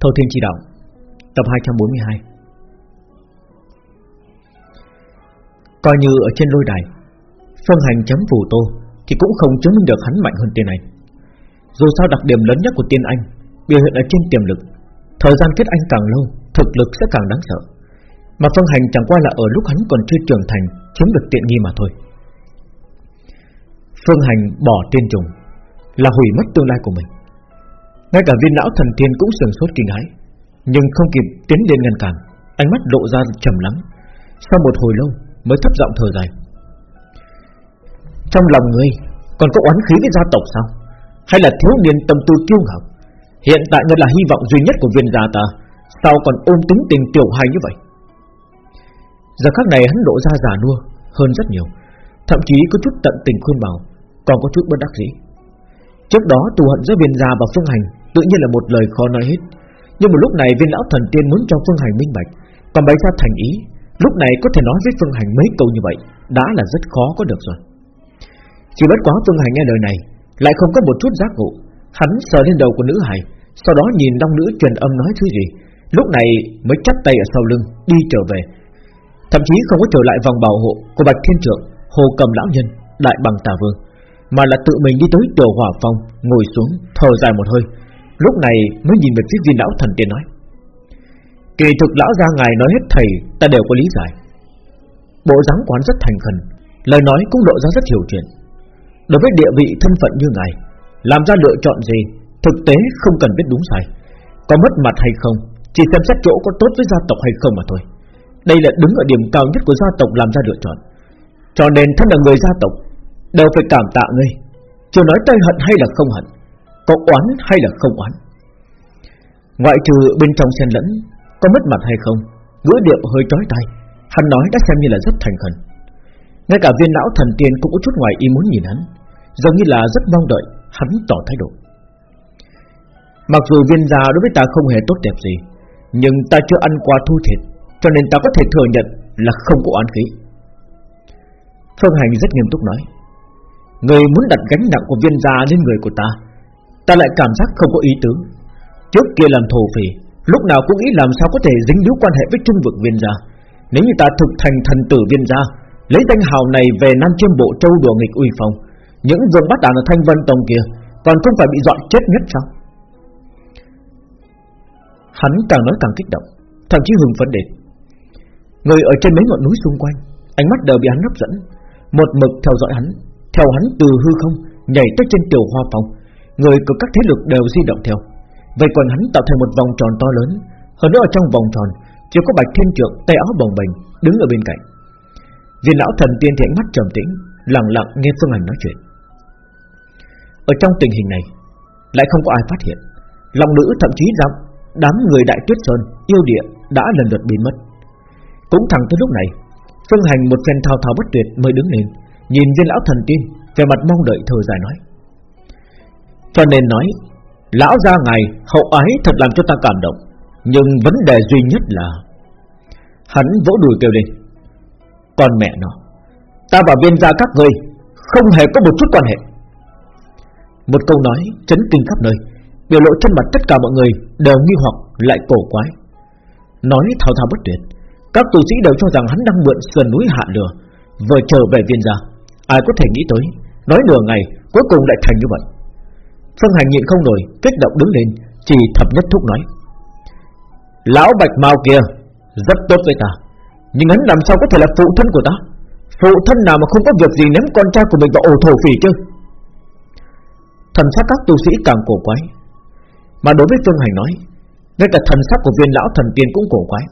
Thâu Thiên Chỉ Đạo, Tập 242 Coi như ở trên lôi đài, Phương hành chấm phù tô Thì cũng không chứng minh được hắn mạnh hơn tiên anh Dù sao đặc điểm lớn nhất của tiên anh Biểu hiện ở trên tiềm lực, Thời gian kết anh càng lâu, Thực lực sẽ càng đáng sợ. Mà Phương hành chẳng qua là ở lúc hắn còn chưa trưởng thành, Chiếm được tiện nghi mà thôi. Phương hành bỏ tiên trùng, Là hủy mất tương lai của mình ngay cả viên lão thần tiên cũng sừng sốt kinh hãi, Nhưng không kịp tiến lên ngăn cản, Ánh mắt lộ ra trầm lắng. Sau một hồi lâu mới thấp giọng thở dài. Trong lòng ngươi, Còn có oán khí với gia tộc sao? Hay là thiếu niên tâm tư kiêu ngạo? Hiện tại ngươi là hy vọng duy nhất của viên gia ta, Sao còn ôm tính tình tiểu hài như vậy? Giờ khắc này hắn lộ ra già nua Hơn rất nhiều, Thậm chí có chút tận tình khuyên bảo, Còn có chút bất đắc dĩ. Trước đó tù hận giữa viên gia và phương hành Tự nhiên là một lời khó nói hết. Nhưng một lúc này viên lão thần tiên muốn cho Phương Hành minh bạch, Còn bày ra thành ý. Lúc này có thể nói với Phương Hành mấy câu như vậy, Đã là rất khó có được rồi. Chỉ bất quá Phương Hành nghe lời này, Lại không có một chút giác ngộ. Hắn sờ lên đầu của nữ hài, Sau đó nhìn long nữ truyền âm nói thứ gì. Lúc này mới chắp tay ở sau lưng, Đi trở về. Thậm chí không có trở lại vòng bảo hộ của Bạch Thiên Trượng, Hồ Cầm Lão Nhân, Đại Bằng Tà Vương, Mà là tự mình đi tới tiểu hỏa phòng Ngồi xuống, thở dài một hơi. Lúc này mới nhìn về phía viên lão thần tiên nói. Kỳ thực lão gia ngài nói hết thầy, Ta đều có lý giải. Bộ dáng quán rất thành khẩn, Lời nói cũng lộ ra rất hiểu chuyện. Đối với địa vị thân phận như ngài, Làm ra lựa chọn gì, Thực tế không cần biết đúng sai. Có mất mặt hay không, Chỉ xem xét chỗ có tốt với gia tộc hay không mà thôi. Đây là đứng ở điểm cao nhất của gia tộc làm ra lựa chọn. Cho nên thân là người gia tộc, Đều phải cảm tạ ngươi. Chưa nói tay hận hay là không hận có oán hay là không oán? Ngoại trừ bên trong xen lẫn, Có mất mặt hay không, Ngữ điệu hơi trói tay Hắn nói đã xem như là rất thành khẩn. Ngay cả viên lão thần tiên cũng có chút ngoài ý muốn nhìn hắn, Giống như là rất mong đợi Hắn tỏ thái độ. Mặc dù viên già đối với ta không hề tốt đẹp gì, Nhưng ta chưa ăn qua thu thiệt Cho nên ta có thể thừa nhận là không có oán khí. Phương Hành rất nghiêm túc nói, Người muốn đặt gánh nặng của viên già lên người của ta Ta lại cảm giác không có ý tứ. Trước kia làm thổ phỉ Lúc nào cũng nghĩ làm sao có thể dính líu quan hệ với trung vực viên gia. Nếu như ta thực thành thần tử viên gia, Lấy danh hào này về Nam Chiêm Bộ Châu đùa nghịch uy phong, Những vương bắt đàn ở Thanh Vân Tông kia Còn không phải bị dọn chết nhất sao? Hắn càng nói càng kích động, Thậm chí hừng phấn đến. Người ở trên mấy ngọn núi xung quanh, Ánh mắt đều bị hắn hấp dẫn. Một mực theo dõi hắn, Theo hắn từ hư không Nhảy tới trên tiểu hoa phòng Người của các thế lực đều di động theo. Vậy còn hắn tạo thành một vòng tròn to lớn. Hơn nữa ở trong vòng tròn, Chỉ có bạch thiên trượng tay áo bồng bềnh Đứng ở bên cạnh. Viên lão thần tiên thì ánh mắt trầm tĩnh, Lặng lặng nghe Phương Hành nói chuyện. Ở trong tình hình này, Lại không có ai phát hiện. Lòng nữ thậm chí rằng Đám người đại tuyết sơn, yêu địa Đã lần lượt biến mất. Cũng thẳng tới lúc này, Phương Hành một phen thao thao bất tuyệt mới đứng lên, Nhìn viên lão thần tiên Về mặt mong đợi thời dài nói cho nên nói, Lão gia ngài hậu ái thật làm cho ta cảm động. Nhưng vấn đề duy nhất là, Hắn vỗ đùi kêu lên. Con mẹ nó, Ta và viên gia các ngươi Không hề có một chút quan hệ. Một câu nói chấn kinh khắp nơi, Biểu lộ trên mặt tất cả mọi người Đều nghi hoặc lại cổ quái. Nói thao thao bất tuyệt, Các tu sĩ đều cho rằng hắn đang mượn sườn núi hạ lửa, Vừa trở về viên gia. Ai có thể nghĩ tới, Nói nửa ngày cuối cùng lại thành như vậy. Phương Hành nhịn không nổi Kích động đứng lên Chỉ thập nhất thúc nói. Lão Bạch Mao kia Rất tốt với ta Nhưng hắn làm sao có thể là phụ thân của ta? Phụ thân nào mà không có việc gì ném con trai của mình vào ổ thổ phỉ chứ? Thần sắc các tu sĩ càng cổ quái. Mà đối với Phương Hành nói Ngay cả thần sắc của viên lão thần tiên cũng cổ quái.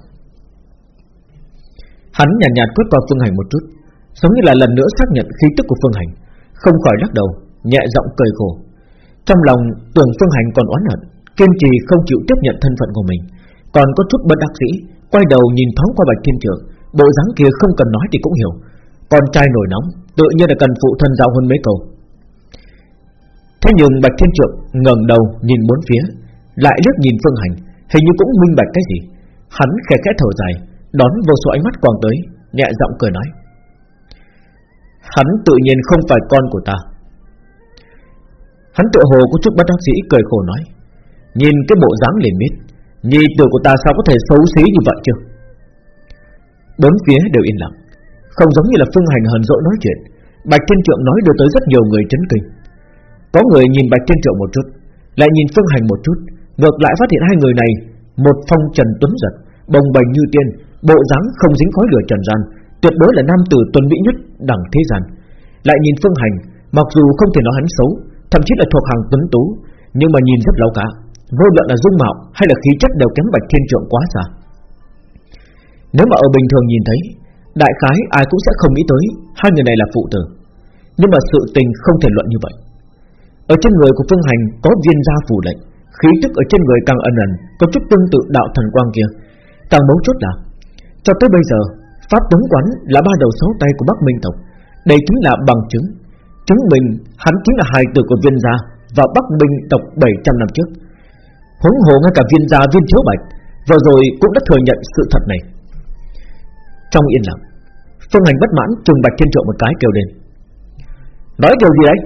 Hắn nhàn nhạt, nhạt quét qua Phương Hành một chút Giống như là lần nữa xác nhận khí tức của Phương Hành Không khỏi lắc đầu Nhẹ giọng cười khổ trong lòng tưởng Phương Hành còn oán hận, Kiên trì không chịu tiếp nhận thân phận của mình. Còn có chút bất đắc dĩ, Quay đầu nhìn thoáng qua Bạch Thiên Trượng, Bộ dáng kia không cần nói thì cũng hiểu. Con trai nổi nóng, Tự nhiên là cần phụ thân giao hơn mấy câu. Thế nhưng Bạch Thiên Trượng ngẩng đầu nhìn bốn phía, Lại liếc nhìn Phương Hành, Hình như cũng minh bạch cái gì. Hắn khẽ khẽ thở dài, Đón vô số ánh mắt quàng tới, Nhẹ giọng cười nói. Hắn tự nhiên không phải con của ta Hắn tự hồ có chút bất đắc dĩ cười khổ nói, Nhìn cái bộ dáng liền biết Nhi tử của ta sao có thể xấu xí như vậy chứ? Bốn phía đều yên lặng, Không giống như là Phương Hành hờn dỗi nói chuyện. Bạch Thiên Trượng nói đưa tới rất nhiều người chấn kinh. Có người nhìn Bạch Thiên Trượng một chút, Lại nhìn Phương Hành một chút, Ngược lại phát hiện hai người này, Một phong trần tuấn giật, Bồng bềnh như tiên, Bộ dáng không dính khói lửa trần gian, Tuyệt đối là nam tử tuấn mỹ nhất đẳng thế gian. Lại nhìn Phương Hành, Mặc dù không thể nói hắn xấu Thậm chí là thuộc hàng tuấn tú, Nhưng mà nhìn rất lâu cả Vô luận là dung mạo hay là khí chất đều kém Bạch Thiên Trượng quá xa. Nếu mà ở bình thường nhìn thấy, Đại khái ai cũng sẽ không nghĩ tới Hai người này là phụ tử. Nhưng mà sự tình không thể luận như vậy. Ở trên người của Phương Hành có viên gia phủ lệnh, Khí tức ở trên người càng ẩn ẩn, Có chút tương tự đạo thần quang kia. Càng mấu chốt là, Cho tới bây giờ, Pháp tướng quán là ba đầu sáu tay của Bắc Minh tộc, Đây chính là bằng chứng. Chứng minh hắn chính là hài tử của viên gia Và Bắc Minh tộc 700 năm trước. Huống hồ ngay cả viên gia viên thiếu bạch Vừa rồi cũng đã thừa nhận sự thật này. Trong yên lặng, Phương Hành bất mãn trừng bạch thiên trượng một cái kêu lên. Nói điều gì đấy?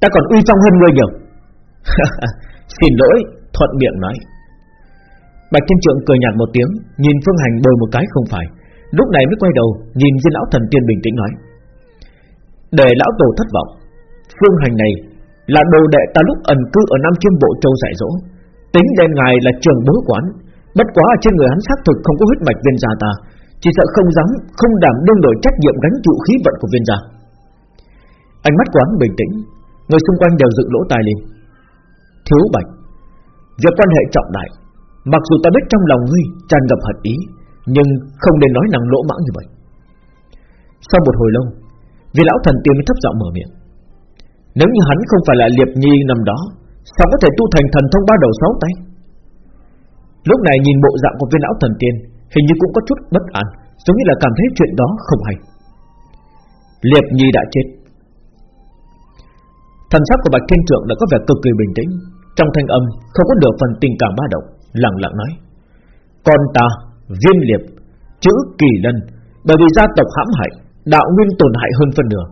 Ta còn uy phong hơn ngươi nhiều. Xin lỗi, Thuận miệng nói. Bạch thiên trượng cười nhạt một tiếng, Nhìn Phương Hành bồi một cái không phải. Lúc này mới quay đầu, Nhìn viên lão thần tiên bình tĩnh nói. Để lão tổ thất vọng Phương Hành này Là đồ đệ ta lúc ẩn cư ở Nam Chiêm Bộ Châu dạy dỗ. Tính lên ngài là trường bối quán. Bất quá trên người hắn xác thực không có huyết mạch viên gia ta, Chỉ sợ không dám, Không đảm đương đổi trách nhiệm gánh chịu khí vận của viên gia. Ánh mắt quán bình tĩnh, Người xung quanh đều dựng lỗ tai lên. Thiếu bạch, Việc quan hệ trọng đại, Mặc dù ta biết trong lòng ngươi tràn ngập hận ý, Nhưng không nên nói năng lỗ mãng như vậy. Sau một hồi lâu Vì lão thần tiên mới thấp giọng mở miệng. Nếu như hắn không phải là liệp nhi năm đó Sao có thể tu thành thần thông ba đầu sáu tay? Lúc này nhìn bộ dạng của viên lão thần tiên Hình như cũng có chút bất an Giống như là cảm thấy chuyện đó không hay. Liệp nhi đã chết. Thần sắc của Bạch Thiên Trượng đã có vẻ cực kỳ bình tĩnh Trong thanh âm không có được phần tình cảm ba động Lặng lặng nói Con ta, viên liệp Chữ kỳ lân Bởi vì gia tộc hãm hại Đạo nguyên tổn hại hơn phần nửa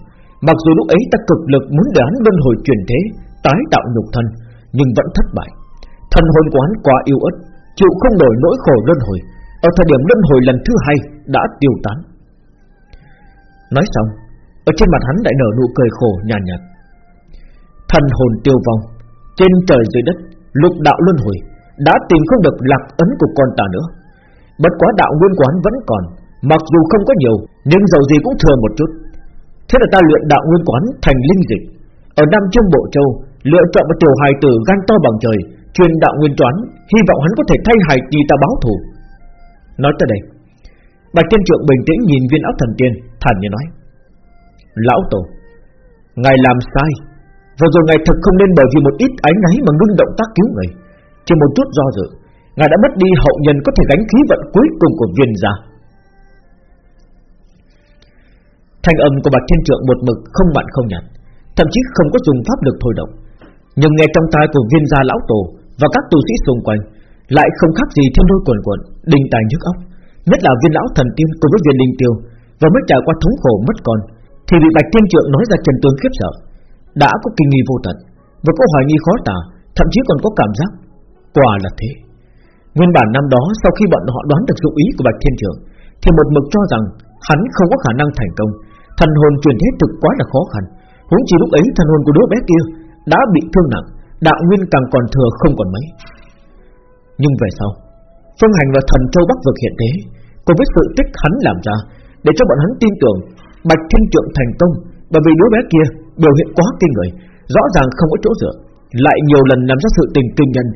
Mặc dù lúc ấy ta cực lực muốn để hắn luân hồi chuyển thế Tái tạo nhục thân Nhưng vẫn thất bại. Thần hồn của hắn quá yêu ớt Chịu không nổi nỗi khổ luân hồi. Ở thời điểm luân hồi lần thứ hai Đã tiêu tán. Nói xong Ở trên mặt hắn lại nở nụ cười khổ nhàn nhạt, nhạt. Thần hồn tiêu vong Trên trời dưới đất Lục đạo luân hồi Đã tìm không được lạc ấn của con ta nữa. Bất quá đạo nguyên quán vẫn còn Mặc dù không có nhiều Nhưng dầu gì cũng thừa một chút. Thế là ta luyện đạo nguyên quán thành linh dịch. Ở Nam Trương Bộ Châu, Lựa chọn một tiểu hài tử gan to bằng trời, Truyền đạo nguyên toán, Hy vọng hắn có thể thay hài kỳ ta báo thù. Nói tới đây, Bạch Thiên Trượng bình tĩnh nhìn viên óc thần tiên, Thản như nói, Lão Tổ, Ngài làm sai. Vừa rồi ngài thực không nên bởi vì một ít ánh náy Mà ngưng động tác cứu người. Chỉ một chút do dự, Ngài đã mất đi hậu nhân có thể gánh khí vận cuối cùng của viên gia. Thanh âm của Bạch Thiên Trượng một mực không mặn không nhạt, Thậm chí không có dùng pháp lực thôi động. Nhưng nghe trong tai của viên gia lão tổ Và các tu sĩ xung quanh, Lại không khác gì thiên đôi quần quần Đình tài nhức óc. Nhất là viên lão thần tiên cùng với viên linh tiêu, Và mới trải qua thống khổ mất con, Thì bị Bạch Thiên Trượng nói ra trần tướng khiếp sợ. Đã có kinh nghi vô tận, Và có hoài nghi khó tả, Thậm chí còn có cảm giác, Quả là thế. Nguyên bản năm đó, sau khi bọn họ đoán được dụng ý của Bạch Thiên Trượng, Thì một mực cho rằng Hắn không có khả năng thành công Thần hồn truyền thế thực quá là khó khăn. Huống chỉ lúc ấy thần hồn của đứa bé kia Đã bị thương nặng, Đạo nguyên càng còn thừa không còn mấy. Nhưng về sau, Phương Hành và thần châu Bắc vực hiện thế, Cùng với sự tích hắn làm ra, Để cho bọn hắn tin tưởng Bạch Thiên Trượng thành công, Bởi vì đứa bé kia biểu hiện quá kinh người, Rõ ràng không có chỗ dựa, Lại nhiều lần làm ra sự tình kinh nhân,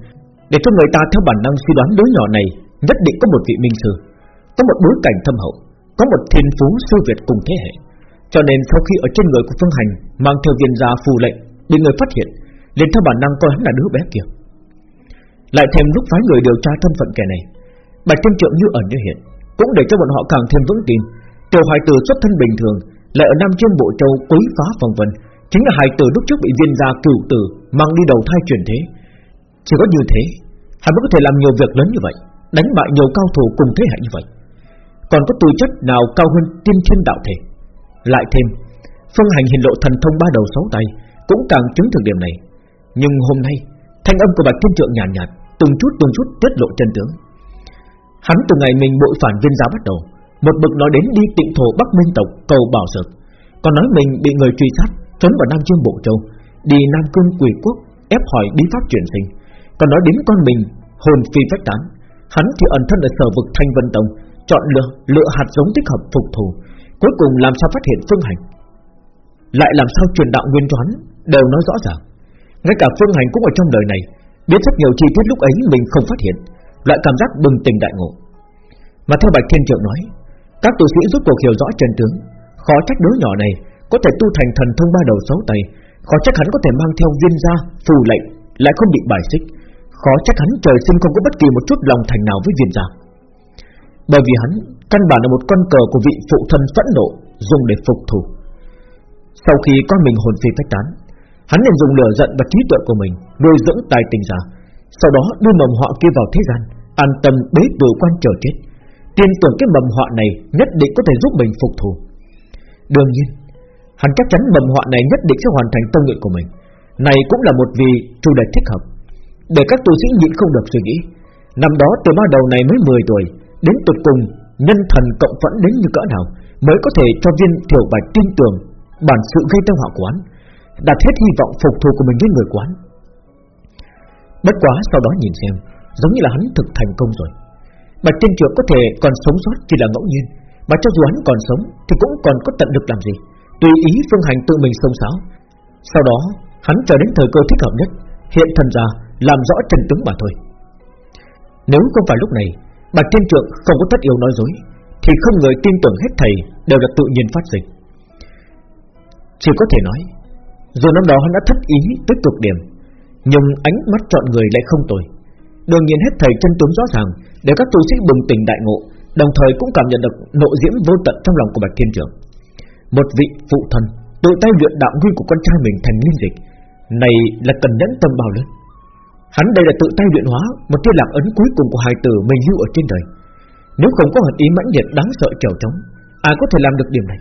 Để cho người ta theo bản năng suy đoán đứa nhỏ này Nhất định có một vị minh sư, Có một bối cảnh thâm hậu, Có một thiên phú siêu Việt cùng thế hệ cho nên sau khi ở trên người của Phương Hành Mang theo viên gia phù lệnh, Bị người phát hiện, liền theo bản năng coi hắn là đứa bé kia. Lại thêm lúc phái người điều tra thân phận kẻ này, Bạch Thiên Trượng như ẩn như hiện, Cũng để cho bọn họ càng thêm vững tin. Tiểu hài tử xuất thân bình thường, Lại ở Nam Trương Bộ Châu quấy phá phòng vân, Chính là hài tử lúc trước bị viên gia cửu tử Mang đi đầu thai chuyển thế. Chỉ có như thế, Hắn mới có thể làm nhiều việc lớn như vậy, Đánh bại nhiều cao thủ cùng thế hệ như vậy. Còn có tư chất nào cao hơn tiên thiên đạo thể? Lại thêm. Phương hành hiện lộ thần thông ba đầu sáu tay Cũng càng chứng thực điểm này. Nhưng hôm nay Thanh âm của Bạch Thiên Trượng nhàn nhạt, nhạt Từng chút từng chút tiết lộ chân tướng. Hắn từ ngày mình bội phản viên giáo bắt đầu Một bực nói đến đi tịnh thổ Bắc Minh tộc cầu bảo sực Còn nói mình bị người truy sát Trốn vào Nam dương Bộ Châu Đi Nam Cương Quỷ Quốc Ép hỏi bí pháp chuyển sinh. Còn nói đến con mình hồn phi phách tán. Hắn thì ẩn thân ở sở vực Thanh Vân Tông Chọn lựa, lựa hạt giống thích hợp phục thù. Cuối cùng làm sao phát hiện phương hành? Lại làm sao truyền đạo nguyên toán? Đều nói rõ ràng. Ngay cả phương hành cũng ở trong đời này, Biết rất nhiều chi tiết lúc ấy mình không phát hiện Loại cảm giác bừng tỉnh đại ngộ. Mà theo Bạch Thiên Trượng nói, Các tu sĩ rút cuộc hiểu rõ chân tướng. Khó trách đứa nhỏ này Có thể tu thành thần thông ba đầu sáu tay. Khó trách hắn có thể mang theo viên gia, Phù lệnh, Lại không bị bài xích. Khó trách hắn trời sinh không có bất kỳ một chút lòng thành nào với viên gia. Bởi vì hắn, Căn bản là một con cờ của vị phụ thân phẫn nộ, Dùng để phục thù. Sau khi con mình hồn phi phách tán, Hắn liền dùng lửa giận và trí tuệ của mình nuôi dưỡng tài tình giả. Sau đó đưa mầm họa kia vào thế gian, An tâm bế tử quan chờ chết. Tin tưởng cái mầm họa này Nhất định có thể giúp mình phục thù. Đương nhiên, Hắn chắc chắn mầm họa này nhất định sẽ hoàn thành tâm nguyện của mình. Này cũng là một vì chủ đề thích hợp. Để các tu sĩ nhịn không được suy nghĩ, Năm đó từ ba đầu này mới 10 tuổi Đến tuyệt cùng Nhân thần cộng phẫn đến như cỡ nào Mới có thể cho viên thiểu bạch tin tưởng Bản sự gây tai họa quán đặt hết hy vọng phục thù của mình với người quán. Bất quá sau đó nhìn xem, giống như là hắn thực thành công rồi. Bạch Tiên trưởng có thể còn sống sót chỉ là ngẫu nhiên, mà cho dù hắn còn sống thì cũng còn có tận lực làm gì, tùy ý phương hành tự mình sông sáo. Sau đó, hắn chờ đến thời cơ thích hợp nhất, hiện thần ra làm rõ trần tướng mà thôi. Nếu không phải lúc này, Bạch thiên Trượng không có tất yếu nói dối, thì không người tin tưởng hết thầy đều là tự nhiên phát dịch. Chỉ có thể nói, dù năm đó hắn đã thất ý tới cực điểm Nhưng ánh mắt chọn người lại không tồi. Đương nhiên hết thầy chân tướng rõ ràng Để các tu sĩ bừng tỉnh đại ngộ Đồng thời cũng cảm nhận được nộ diễm vô tận trong lòng của Bạch Thiên Trưởng Một vị phụ thần Tự tay luyện đạo nguyên của con trai mình thành liên dịch Này là cần nhẫn tâm bao lớn. Hắn đây là tự tay luyện hóa Một tia lạc ấn cuối cùng của hài tử mình lưu ở trên đời Nếu không có hận ý mãnh liệt đáng sợ trèo trống Ai có thể làm được điểm này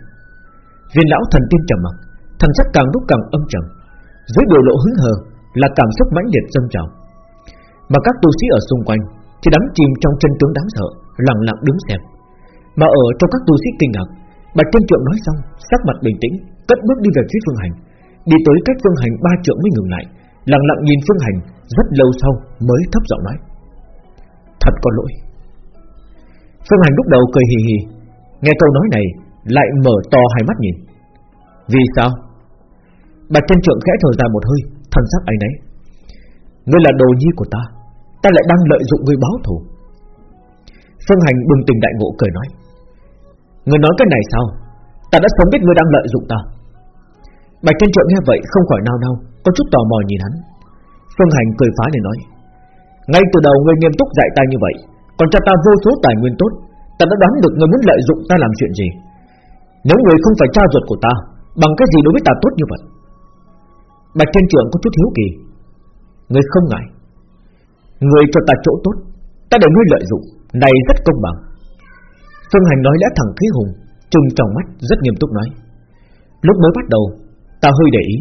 Viên lão thần tiên trầm mặc thần sắc càng lúc càng âm trầm, dưới biểu lộ hứng hờ là cảm xúc mãnh liệt dâng trào. Mà các tu sĩ ở xung quanh thì đắm chìm trong chân tướng đáng sợ, lặng lặng đứng xem. Mà ở trong các tu sĩ kinh ngạc, Bạch chân Trượng nói xong, sắc mặt bình tĩnh, cất bước đi về phía Phương Hành, đi tới cách Phương Hành ba trượng mới ngừng lại, lặng lặng nhìn Phương Hành, rất lâu sau mới thấp giọng nói: "Thật có lỗi." Phương Hành lúc đầu cười hì hì, nghe câu nói này lại mở to hai mắt nhìn. Vì sao? Bạch Thiên Trượng khẽ thở dài một hơi Thần sắc ấy nấy Ngươi là đồ nhi của ta Ta lại đang lợi dụng ngươi báo thù Phương Hành bừng tỉnh đại ngộ cười nói Ngươi nói cái này sao Ta đã sớm biết ngươi đang lợi dụng ta Bạch Thiên Trượng nghe vậy không khỏi nao nao, Có chút tò mò nhìn hắn. Phương Hành cười phá để nói, Ngay từ đầu ngươi nghiêm túc dạy ta như vậy, Còn cho ta vô số tài nguyên tốt, Ta đã đoán được ngươi muốn lợi dụng ta làm chuyện gì. Nếu ngươi không phải cha ruột của ta, Bằng cái gì đối với ta tốt như vậy? Bạch Thiên Trượng có chút hiếu kỳ Người không ngại. Người cho ta chỗ tốt, Ta để ngươi lợi dụng, Này rất công bằng. Phương Hành nói lẽ thẳng khí hùng, Trừng trong mắt, rất nghiêm túc nói, Lúc mới bắt đầu Ta hơi để ý.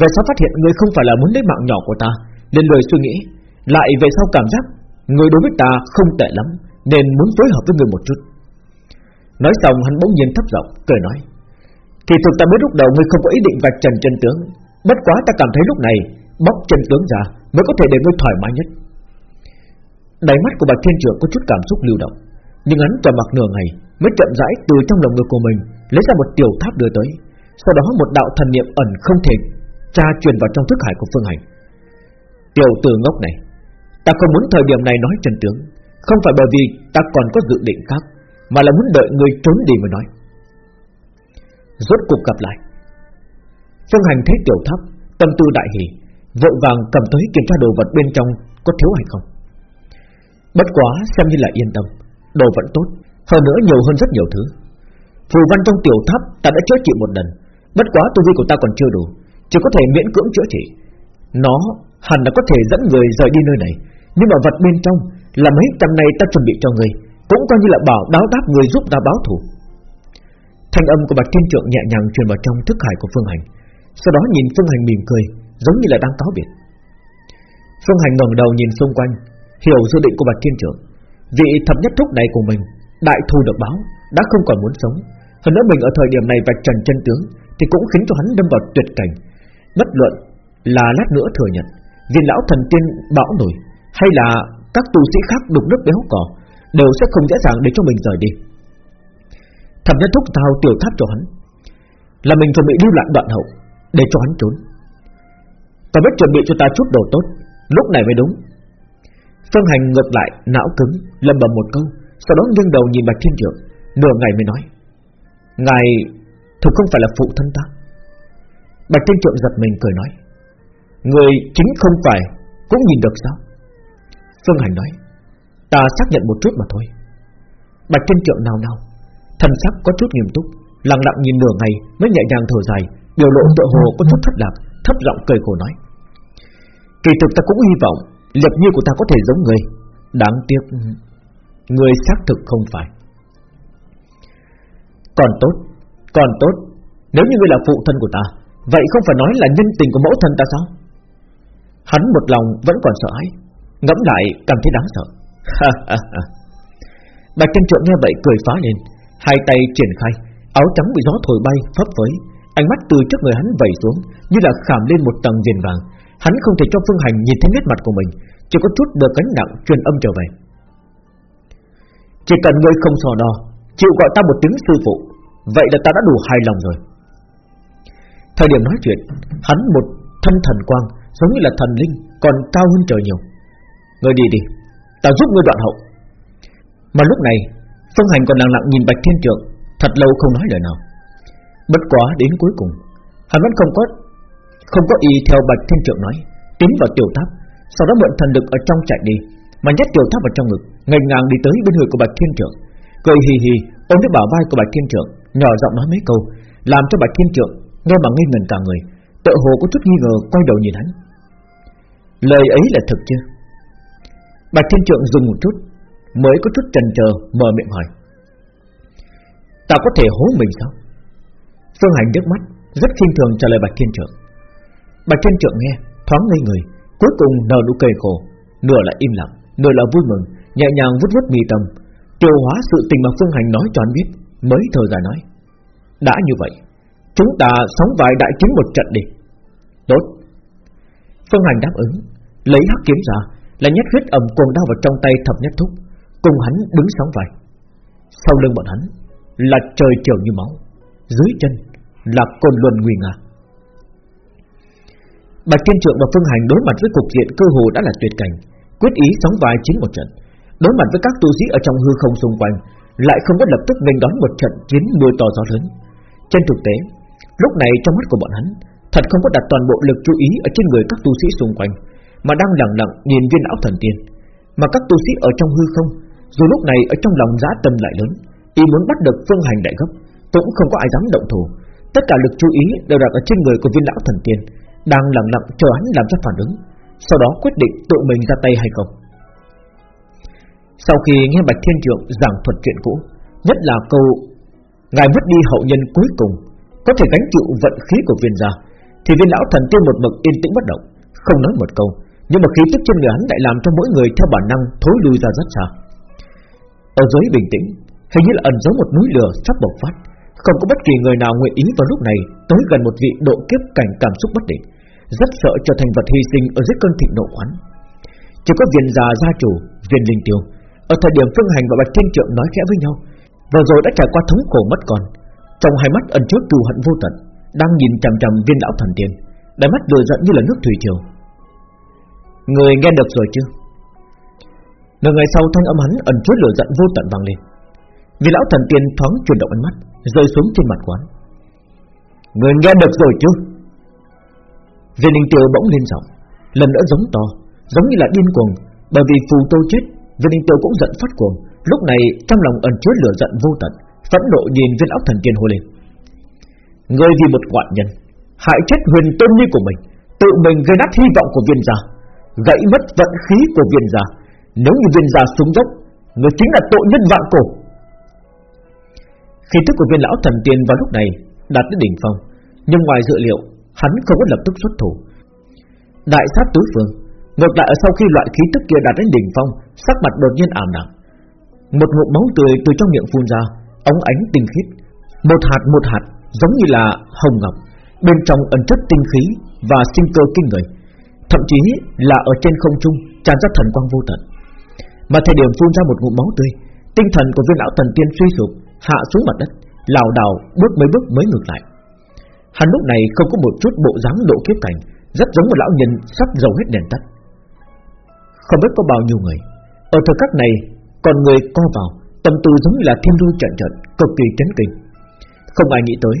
Về sau phát hiện người không phải là muốn lấy mạng nhỏ của ta, Nên lời suy nghĩ, Lại về sau cảm giác, Người đối với ta không tệ lắm, Nên muốn phối hợp với người một chút. Nói xong, hắn bỗng nhiên thấp giọng, cười nói, Kỳ thực ta biết lúc đầu ngươi không có ý định vạch trần chân tướng, Bất quá ta cảm thấy lúc này, Bóc chân tướng ra mới có thể để ngươi thoải mái nhất. Đáy mắt của bạch thiên trưởng có chút cảm xúc lưu động, Nhưng hắn trầm mặc nửa ngày Mới chậm rãi từ trong lòng ngực của mình Lấy ra một tiểu tháp đưa tới. Sau đó một đạo thần niệm ẩn không thể Tra truyền vào trong thức hải của Phương Hành. Tiểu tử ngốc này, Ta không muốn thời điểm này nói trần tướng. Không phải bởi vì ta còn có dự định khác, Mà là muốn đợi người trốn đi mới nói. Rốt cục gặp lại. Phương Hành thấy tiểu tháp, Tâm tư đại hỉ, Vội vàng cầm tới kiểm tra đồ vật bên trong Có thiếu hay không. Bất quá xem như là yên tâm, Đồ vẫn tốt, Hơn nữa nhiều hơn rất nhiều thứ. Phù văn trong tiểu tháp ta đã chữa trị một lần Bất quá tu vi của ta còn chưa đủ, Chỉ có thể miễn cưỡng chữa trị. Nó hẳn là có thể dẫn người rời đi nơi này, Nhưng mà vật bên trong Là mấy trăm này ta chuẩn bị cho người, Cũng coi như là bảo đáo đáp người giúp ta báo thù. Thanh âm của Bạch Thiên Trượng nhẹ nhàng truyền vào trong thức hải của Phương Hành, Sau đó nhìn Phương Hành mỉm cười, Giống như là đang cáo biệt. Phương Hành ngẩng đầu nhìn xung quanh, Hiểu dự định của Bạch Thiên Trượng. Vị thập nhất thúc này của mình, Đại thù được báo, Đã không còn muốn sống. Hơn nữa mình ở thời điểm này vạch trần chân tướng Thì cũng khiến cho hắn đâm vào tuyệt cảnh. Bất luận là lát nữa thừa nhận, Viên lão thần tiên bão nổi, Hay là các tu sĩ khác đục nước béo cỏ, Đều sẽ không dễ dàng để cho mình rời đi. Thẩm nhất thúc thao tiểu tháp cho hắn, Là mình chuẩn bị lưu lại đoạn hậu Để cho hắn trốn. Ta biết chuẩn bị cho ta chút đồ tốt, Lúc này mới đúng. Phương Hành ngược lại não cứng lầm bầm một câu Sau đó nghiêng đầu nhìn Bạch Thiên Trượng, Nửa ngày mới nói. Ngài thực không phải là phụ thân ta. Bạch Thiên Trượng giật mình cười nói, Người chính không phải Cũng nhìn được sao? Phương Hành nói, Ta xác nhận một chút mà thôi. Bạch Thiên Trượng nào nào Thần sắc có chút nghiêm túc, Lặng lặng nhìn nửa ngày mới nhẹ nhàng thở dài, Biểu lộ tựa hồ có chút thất lạc, Thấp giọng cười khổ nói, Kỳ thực ta cũng hy vọng Liệp như của ta có thể giống người. Đáng tiếc, Người xác thực không phải. Còn tốt Còn tốt. Nếu như ngươi là phụ thân của ta, Vậy không phải nói là nhân tình của mẫu thân ta sao? Hắn một lòng vẫn còn sợ hãi, Ngẫm lại cảm thấy đáng sợ. Bạch Chân Trượng nghe vậy cười phá lên, Hai tay triển khai, Áo trắng bị gió thổi bay, phấp phới. Ánh mắt từ trước người hắn vẩy xuống, Như là khảm lên một tầng viền vàng. Hắn không thể cho Phương Hành nhìn thấy nét mặt của mình, Chỉ có chút được cánh nặng truyền âm trở về. Chỉ cần ngươi không sò đo Chịu gọi ta một tiếng sư phụ. Vậy là ta đã đủ hài lòng rồi. Thời điểm nói chuyện, Hắn một thân thần quang, Giống như là thần linh, Còn cao hơn trời nhiều. Người đi đi, Ta giúp ngươi đoạn hậu. Mà lúc này, Phương Hành còn lặng lặng nhìn Bạch Thiên Trượng, Thật lâu không nói lời nào. Bất quá đến cuối cùng, Hắn vẫn không có không có ý theo Bạch Thiên Trượng nói, Tiến vào tiểu tháp, Sau đó mượn thần lực ở trong chạy đi, Mà nhét tiểu tháp vào trong ngực Ngày ngang đi tới bên người của Bạch Thiên Trượng. Cười hì hì ôm lấy bảo vai của Bạch Thiên trưởng Nhỏ giọng nói mấy câu Làm cho Bạch Thiên trưởng nghe mà ngây ngẩn cả người Tự hồ có chút nghi ngờ quay đầu nhìn hắn. Lời ấy là thực chứ Bạch Thiên trưởng dừng một chút Mới có chút chần chờ mở miệng hỏi. Ta có thể hố mình sao? Phương Hành nước mắt Rất khiêm thường trả lời Bạch Thiên trưởng Bạch Thiên trưởng nghe thoáng ngây người Cuối cùng nở nụ cười khổ Nửa là im lặng, nửa là vui mừng Nhẹ nhàng vút vút mi tâm Tiêu hóa sự tình mà Phương Hành nói cho anh biết Mới thời dài nói. Đã như vậy Chúng ta sống vài đại chiến một trận đi. Tốt. Phương Hành đáp ứng Lấy hắc kiếm ra Là nhất huyết ẩm cuồng đao vào trong tay thập nhất thúc Cùng hắn đứng sóng vai. Sau lưng bọn hắn Là trời chiều như máu Dưới chân là cồn luân nguy nga. Bạch Thiên Trượng và Phương Hành đối mặt với cục diện cơ hồ đã là tuyệt cảnh, quyết ý sóng vai chiến một trận. Đối mặt với các tu sĩ ở trong hư không xung quanh, lại không có lập tức nghênh đón một trận chiến mưa to gió lớn. Trên thực tế, lúc này trong mắt của bọn hắn, thật không có đặt toàn bộ lực chú ý ở trên người các tu sĩ xung quanh, mà đang lặng lặng nhìn viên lão thần tiên. Mà các tu sĩ ở trong hư không, dù lúc này ở trong lòng giá tâm lại lớn, y muốn bắt được Phương Hành đại gấp, cũng không có ai dám động thủ. Tất cả lực chú ý đều đặt ở trên người của viên lão thần tiên đang lặng lặng chờ hắn làm ra phản ứng, sau đó quyết định tự mình ra tay hay không. Sau khi nghe Bạch Thiên Trượng giảng thuật chuyện cũ, nhất là câu ngài mất đi hậu nhân cuối cùng có thể gánh chịu vận khí của viên gia, thì viên lão thần tiên một mực yên tĩnh bất động, không nói một câu, nhưng mà khí tức trên người hắn lại làm cho mỗi người theo bản năng thối lui ra rất xa. Ở dưới bình tĩnh, hình như là ẩn giấu một núi lửa sắp bộc phát, không có bất kỳ người nào nguyện ý vào lúc này tới gần một vị độ kiếp cảnh cảm xúc bất định, rất sợ trở thành vật hy sinh ở dưới cơn thịnh nộ quán. Chỉ có viên già gia chủ, viên linh tiêu, ở thời điểm phương hành và bạch thiên trượng nói khẽ với nhau, vừa rồi đã trải qua thống khổ mất còn, trong hai mắt ẩn chứa cừu hận vô tận, đang nhìn chằm chằm viên lão thần tiên, đôi mắt lửa giận như là nước thủy triều. Người nghe được rồi chưa? Nửa ngày sau thanh âm hắn ẩn chứa lửa giận vô tận vang lên. Vì lão thần tiên thoáng chuyển động ánh mắt Rơi xuống trên mặt quán Người nghe được rồi chứ Viên Ninh Tiêu bỗng lên giọng Lần nữa giống to Giống như là điên cuồng Bởi vì phù tô chết Viên Ninh Tiêu cũng giận phát cuồng. Lúc này trong lòng ẩn chứa lửa giận vô tận Phẫn nộ nhìn viên lão thần tiên hô lên. Người vì một ngoại nhân Hại chết huyền tôn như của mình Tự mình gây nát hy vọng của viên gia Gãy mất vận khí của viên gia. Nếu như viên gia xuống dốc Người chính là tội nhân vạn cổ. Khí tức của viên lão thần tiên vào lúc này đạt đến đỉnh phong, nhưng ngoài dự liệu, hắn không có lập tức xuất thủ. Đại sát tứ phương, ngược lại sau khi loại khí tức kia đạt đến đỉnh phong, sắc mặt đột nhiên ảm đạm, Một ngụm máu tươi từ trong miệng phun ra Ống ánh tinh khiết. Một hạt một hạt giống như là hồng ngọc Bên trong ẩn chất tinh khí Và sinh cơ kinh người Thậm chí là ở trên không trung Tràn ra thần quang vô tận. Mà thời điểm phun ra một ngụm máu tươi Tinh thần của viên lão thần tiên suy sụp Hạ xuống mặt đất lảo đảo bước mấy bước mới ngược lại. Hắn lúc này không có một chút bộ dáng độ kiếp cảnh Rất giống một lão nhân sắp dầu hết đèn tắt. Không biết có bao nhiêu người. Ở thời khắc này, Còn người co vào, Tâm tư giống như là thiên lưu trận trận, Cực kỳ chấn kinh. Không ai nghĩ tới,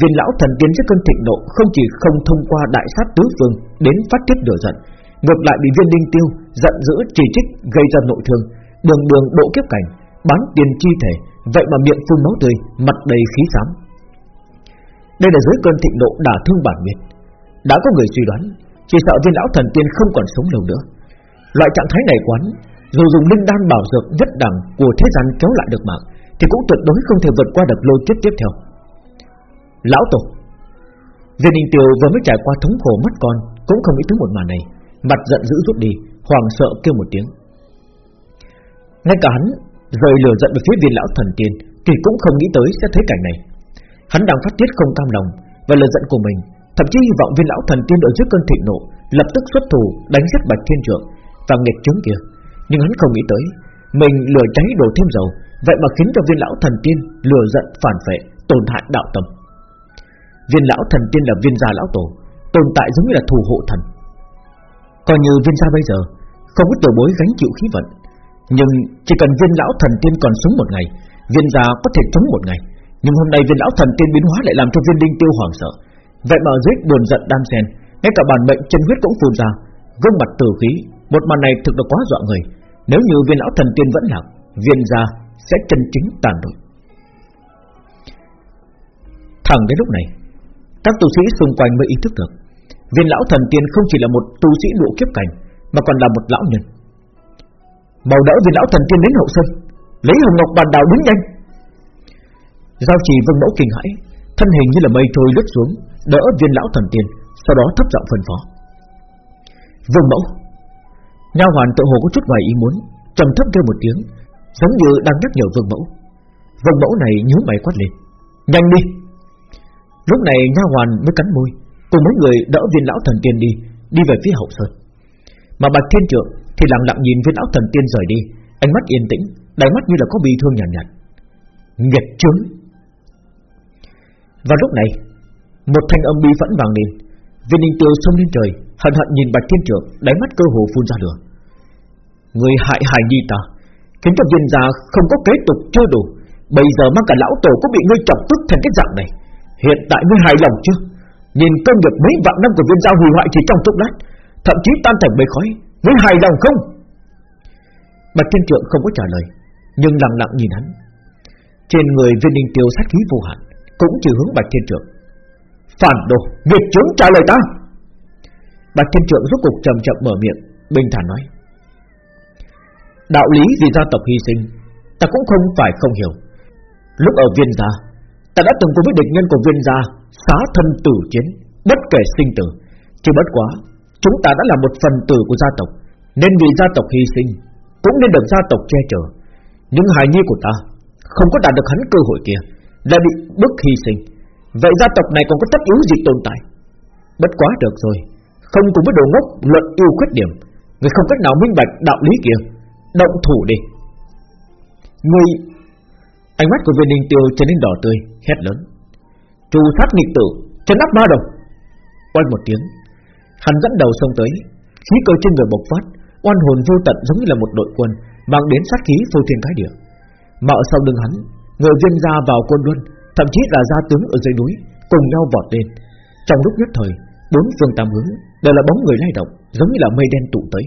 Viên lão thần tiên rất cơn thịnh nộ Không chỉ không thông qua đại sát tứ phương Đến phát tiết lửa giận, Ngược lại bị viên đinh tiêu giận dữ chỉ trích Gây ra nội thương, Đường đường độ kiếp cảnh Bán tiền chi thể, Vậy mà miệng phun máu tươi, Mặt đầy khí xám. Đây là dưới cơn thịnh nộ đả thương bản miệt Đã có người suy đoán, Chỉ sợ viên lão thần tiên không còn sống lâu nữa. Loại trạng thái này quán Dù dùng linh đan bảo dược nhất đẳng Của thế gian kéo lại được mạng Thì cũng tuyệt đối không thể vượt qua được lôi kiếp tiếp theo. Lão Tổ Viên Đình tiêu vừa mới trải qua thống khổ mất con Cũng không nghĩ tới một màn này. Mặt giận dữ rút đi Hoàng sợ kêu một tiếng. Ngay cả hắn rời lửa giận về phía viên lão thần tiên thì cũng không nghĩ tới sẽ thấy cảnh này. Hắn đang phát tiết không cam lòng và lửa giận của mình, thậm chí hy vọng viên lão thần tiên ở dưới cơn thịnh nộ lập tức xuất thủ đánh giết bạch thiên trượng và nghịch chứng kia. Nhưng hắn không nghĩ tới mình lửa cháy đổ thêm dầu, vậy mà khiến cho viên lão thần tiên lửa giận phản vệ, tổn hại đạo tâm. Viên lão thần tiên là viên gia lão tổ, tồn tại giống như là thù hộ thần. Coi như viên gia bây giờ không có tiểu bối gánh chịu khí vận, nhưng chỉ cần viên lão thần tiên còn sống một ngày Viên gia có thể chống một ngày Nhưng hôm nay viên lão thần tiên biến hóa lại làm cho viên đinh tiêu hoảng sợ Vậy mà dưới buồn giận đan sen Ngay cả bản mệnh chân huyết cũng phun ra Gương mặt tử khí một màn này thực là quá dọa người. Nếu như viên lão thần tiên vẫn lạc, Viên gia sẽ chân chính tàn đổi Thẳng đến lúc này, Các tu sĩ xung quanh mới ý thức được, Viên lão thần tiên không chỉ là một tu sĩ độ kiếp cảnh, Mà còn là một lão nhân. Bảo đỡ viên lão thần tiên đến hậu sân Lấy hồng ngọc bàn đào đứng nhanh. Giao trì vân mẫu kinh hãi, Thân hình như là mây trôi lướt xuống, Đỡ viên lão thần tiên, Sau đó thấp giọng phân phó. Vương mẫu Nha hoàn tự hồ có chút ngoài ý muốn trầm thấp kêu một tiếng Giống như đang nhắc nhở vương mẫu. Vương mẫu này nhíu mày quát lên. Nhanh đi! Lúc này nha hoàn mới cắn môi Cùng mấy người đỡ viên lão thần tiên đi Đi về phía hậu sơn. Mà bạch thiên trượng thì lặng lặng nhìn viên lão thần tiên rời đi Ánh mắt yên tĩnh Đáy mắt như là có bi thương nhàn nhạt, nhạt. Nghiệt trướng Và lúc này Một thanh âm bi vẫn vang lên. Viên ninh tiêu xông lên trời Hận hận nhìn bạch thiên trưởng Đáy mắt cơ hồ phun ra lửa. Người hại hài nhi ta? Khiến cho viên gia không có kế tục chưa đủ. Bây giờ mang cả lão tổ cũng bị ngươi chọc tức thành cái dạng này. Hiện tại ngươi hài lòng chưa? Nhìn công nghiệp mấy vạn năm của viên gia hủy hoại chỉ trong chốc lát Thậm chí tan thành mây khói Ngươi hài lòng không? Bạch Thiên Trượng không có trả lời Nhưng lặng lặng nhìn hắn. Trên người viên đình tiêu sát khí vô hạn Cũng chỉ hướng Bạch Thiên Trượng. Phản đồ, nghiệt chứng trả lời ta. Bạch Thiên Trượng rốt cục chậm chậm mở miệng Bình thản nói. Đạo lý vì gia tộc hy sinh, Ta cũng không phải không hiểu. Lúc ở viên gia, Ta đã từng cùng với địch nhân của viên gia Xá thân tử chiến, Bất kể sinh tử. Chỉ bất quá, Chúng ta đã là một phần tử của gia tộc, Nên vì gia tộc hy sinh, Cũng nên được gia tộc che chở. Nhưng hài nhi của ta Không có đạt được hắn cơ hội kia, Đã bị bức hy sinh. Vậy gia tộc này còn có tất yếu gì tồn tại? Bất quá được rồi, Không cùng với đồ ngốc luận yêu khuyết điểm, Người không cách nào minh bạch đạo lý kia. Động thủ đi Người Ánh mắt của viên Đình tiêu trở nên đỏ tươi Hét lớn Trù sát nghịch tử Chân áp ma đồng Oanh một tiếng Hắn dẫn đầu xông tới, khí cơ trên người bộc phát, oan hồn vô tận giống như là một đội quân mang đến sát khí phô thiên cái địa. Mạo sau lưng hắn, người viên ra vào quân luân, thậm chí là gia tướng ở dưới núi cùng nhau vọt lên. Trong lúc nhất thời, bốn phương tam hướng đều là bóng người lay động, giống như là mây đen tụ tới.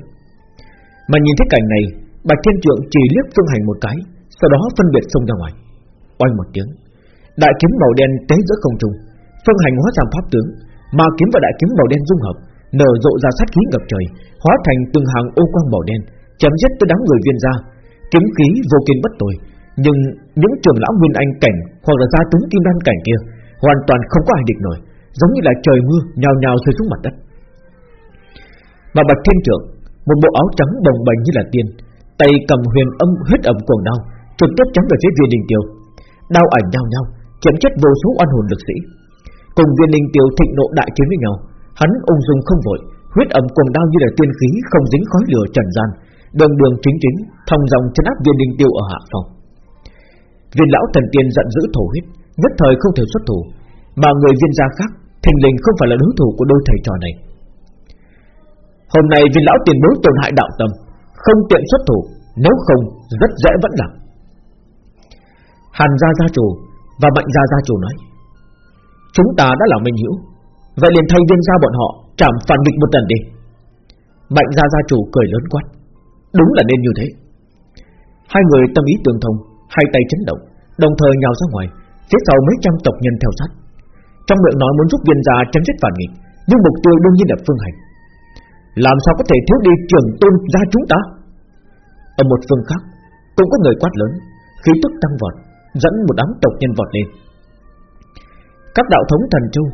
Mà nhìn thấy cảnh này, Bạch Thiên Trượng chỉ liếc Phương Hành một cái, sau đó phân biệt xông ra ngoài. Oanh một tiếng, đại kiếm màu đen tế giữa không trung, Phương Hành hóa thành pháp tướng, ma kiếm và đại kiếm màu đen dung hợp, nở rộ ra sát khí ngập trời, hóa thành từng hàng ô quang màu đen, chém giết tới đám người viên gia. Kiếm khí vô kiên bất tồi, nhưng những trường lão nguyên anh cảnh hoặc là gia tướng kim đan cảnh kia hoàn toàn không có ai địch nổi, giống như là trời mưa nhào nhào rơi xuống mặt đất. Mà bạch thiên trưởng, một bộ áo trắng đồng bềnh như là tiên, tay cầm huyền âm huyết ẩm cuồng đau trực tiếp chém về phía viên đình tiêu, đau ảnh nhau nhau, chém chết vô số oan hồn lực sĩ. Cùng viên đình tiêu thịnh nộ đại chiến với nhau, hắn ung dung không vội, huyết ẩm cuồng đau như là tiên khí không dính khói lửa trần gian, đường đường chính chính, thông dòng chấn áp viên đình tiêu ở hạ phòng. Viên lão thần tiên giận dữ thổ huyết, nhất thời không thể xuất thủ, mà người viên gia khác, thình lình không phải là đối thủ của đôi thầy trò này. Hôm nay viên lão tiền bối tổn hại đạo tâm, không tiện xuất thủ, nếu không rất dễ vẫn lạc. Hàn gia gia chủ và Mạnh gia gia chủ nói, chúng ta đã là minh hữu, vậy liền thay viên gia bọn họ trảm phản nghịch một lần đi. Mạnh gia gia chủ cười lớn quát, đúng là nên như thế. Hai người tâm ý tương thông, hai tay chấn động, đồng thời nhào ra ngoài, phía sau mấy trăm tộc nhân theo sát. Trong miệng nói muốn giúp viên gia chấm dứt phản nghịch, nhưng mục tiêu đương nhiên là phương hành. Làm sao có thể thiếu đi trưởng tôn gia chúng ta? Ở một phương khác, Cũng có người quát lớn, Khí tức tăng vọt, Dẫn một đám tộc nhân vọt lên. Các đạo thống thần châu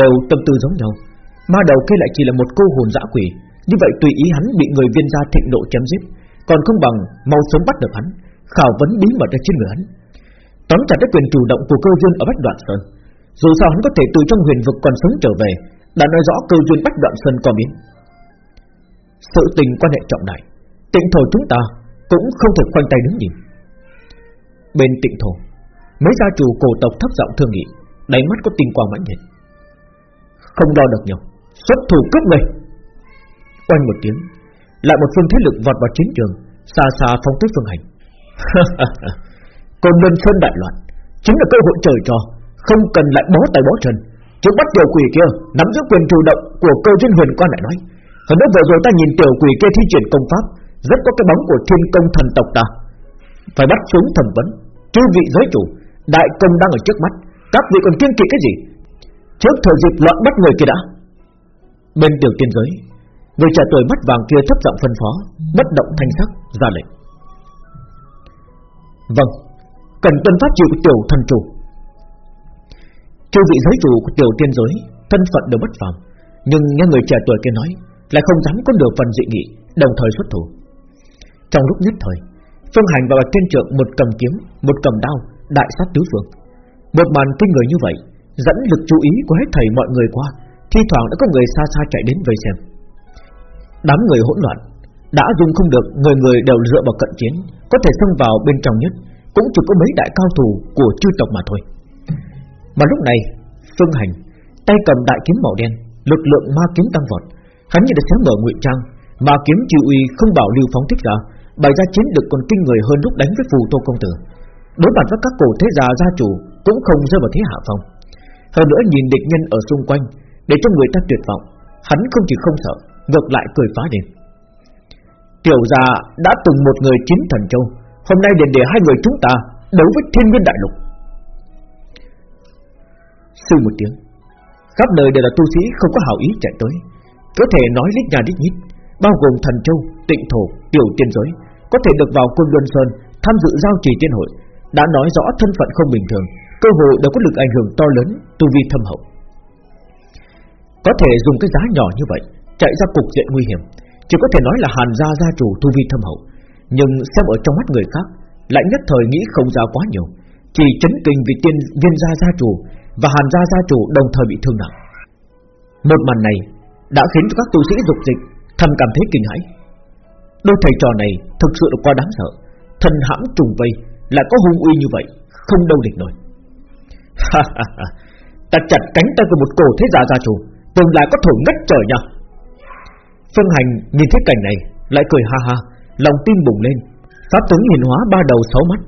Đều tâm tư giống nhau, Ma đầu kia lại chỉ là một cô hồn dã quỷ, Như vậy tùy ý hắn bị người viên gia thịnh độ chém giết, Còn không bằng mau sớm bắt được hắn, Khảo vấn bí mật ở trên người hắn. Tóm chặt cái quyền chủ động của cơ duyên ở Bách Đoạn Sơn, Dù sao hắn có thể từ trong huyền vực còn sống trở về, Đã nói rõ cơ duyên Bách Đoạn Sơn có biến sự tình quan hệ trọng đại. Tịnh thổ chúng ta Cũng không thể khoanh tay đứng nhìn. Bên tịnh thổ, Mấy gia chủ cổ tộc thấp giọng thương nghị, Đáy mắt có tình quang mãnh liệt. Không lo được nhiều Xuất thủ cướp người. Quanh một tiếng, Lại một phương thế lực vọt vào chiến trường, Xa xa phong tới phương hành. Còn Lân Sơn đại loạn, Chính là cơ hội trời cho, Không cần lại bó tay bó chân. Chúng bắt điều quỷ kia Nắm giữ quyền chủ động của cơ duyên huyền quan lại nói hơn nữa vừa rồi ta nhìn tiểu quỷ kia thi triển công pháp, Rất có cái bóng của thiên công thần tộc ta. Phải bắt xuống thẩm vấn, Chư vị giới chủ, Đại công đang ở trước mắt, Các vị còn kiên kỵ cái gì? Trước thời dịp loạn bắt người kia đã. Bên tiểu tiên giới, Người trẻ tuổi mắt vàng kia thấp giọng phân phó, Bất động thanh sắc, ra lệnh. Vâng Cần tuân pháp chịu của tiểu thần chủ. Chư vị giới chủ của tiểu tiên giới, Thân phận đều bất phàm, Nhưng nghe người trẻ tuổi kia nói lại không dám có được phần dị nghị, đồng thời xuất thủ. Trong lúc nhất thời, Phương Hành và Bạch Thiên Trượng một cầm kiếm, một cầm đao, đại sát tứ phương. Một màn kinh người như vậy, dẫn lực chú ý của hết thầy mọi người qua, thi thoảng đã có người xa xa chạy đến vây xem. Đám người hỗn loạn, đã dùng không được, người người đều dựa vào cận chiến, có thể xông vào bên trong nhất, cũng chỉ có mấy đại cao thủ của chư tộc mà thôi. Mà lúc này, Phương Hành tay cầm đại kiếm màu đen, lực lượng ma kiếm tăng vọt, Hắn như đã sớm mở ngụy trang, mà kiếm chi uy không bảo lưu phóng thích ra, bày ra chiến được còn kinh người hơn lúc đánh với phù tô công tử. Đối mặt với các cổ thế gia gia chủ cũng không rơi vào thế hạ phong. Hơn nữa nhìn địch nhân ở xung quanh, để cho người ta tuyệt vọng, hắn không chỉ không sợ, ngược lại cười phá lên. Tiểu gia đã từng một người chiến thần châu, hôm nay liền để hai người chúng ta đấu với thiên nguyên đại lục. Sư một tiếng, khắp nơi đều là tu sĩ không có hảo ý chạy tới, có thể nói lít nhà lít nhít Bao gồm thần châu, tịnh thổ, tiểu tiên giới Có thể được vào quân Luân Sơn Tham dự giao trì tiên hội Đã nói rõ thân phận không bình thường Cơ hội đã có lực ảnh hưởng to lớn Tu vi thâm hậu. Có thể dùng cái giá nhỏ như vậy Chạy ra cục diện nguy hiểm Chỉ có thể nói là hàn gia gia chủ tu vi thâm hậu. Nhưng xem ở trong mắt người khác Lại nhất thời nghĩ không ra quá nhiều Chỉ chấn kinh vì tiên viên gia gia chủ Và hàn gia gia chủ đồng thời bị thương nặng. Một màn này đã khiến cho các tu sĩ dục dịch thầm cảm thấy kinh hãi. Đôi thầy trò này thực sự là quá đáng sợ, thần hãm trùng vây lại có hung uy như vậy, không đâu địch nổi. ta chặt cánh tay của một cổ thế gia gia chủ, tương lai có thổi ngất trời nha. Phương Hành nhìn thấy cảnh này, lại cười ha ha, lòng tin bùng lên, pháp tướng hiển hóa ba đầu sáu mắt,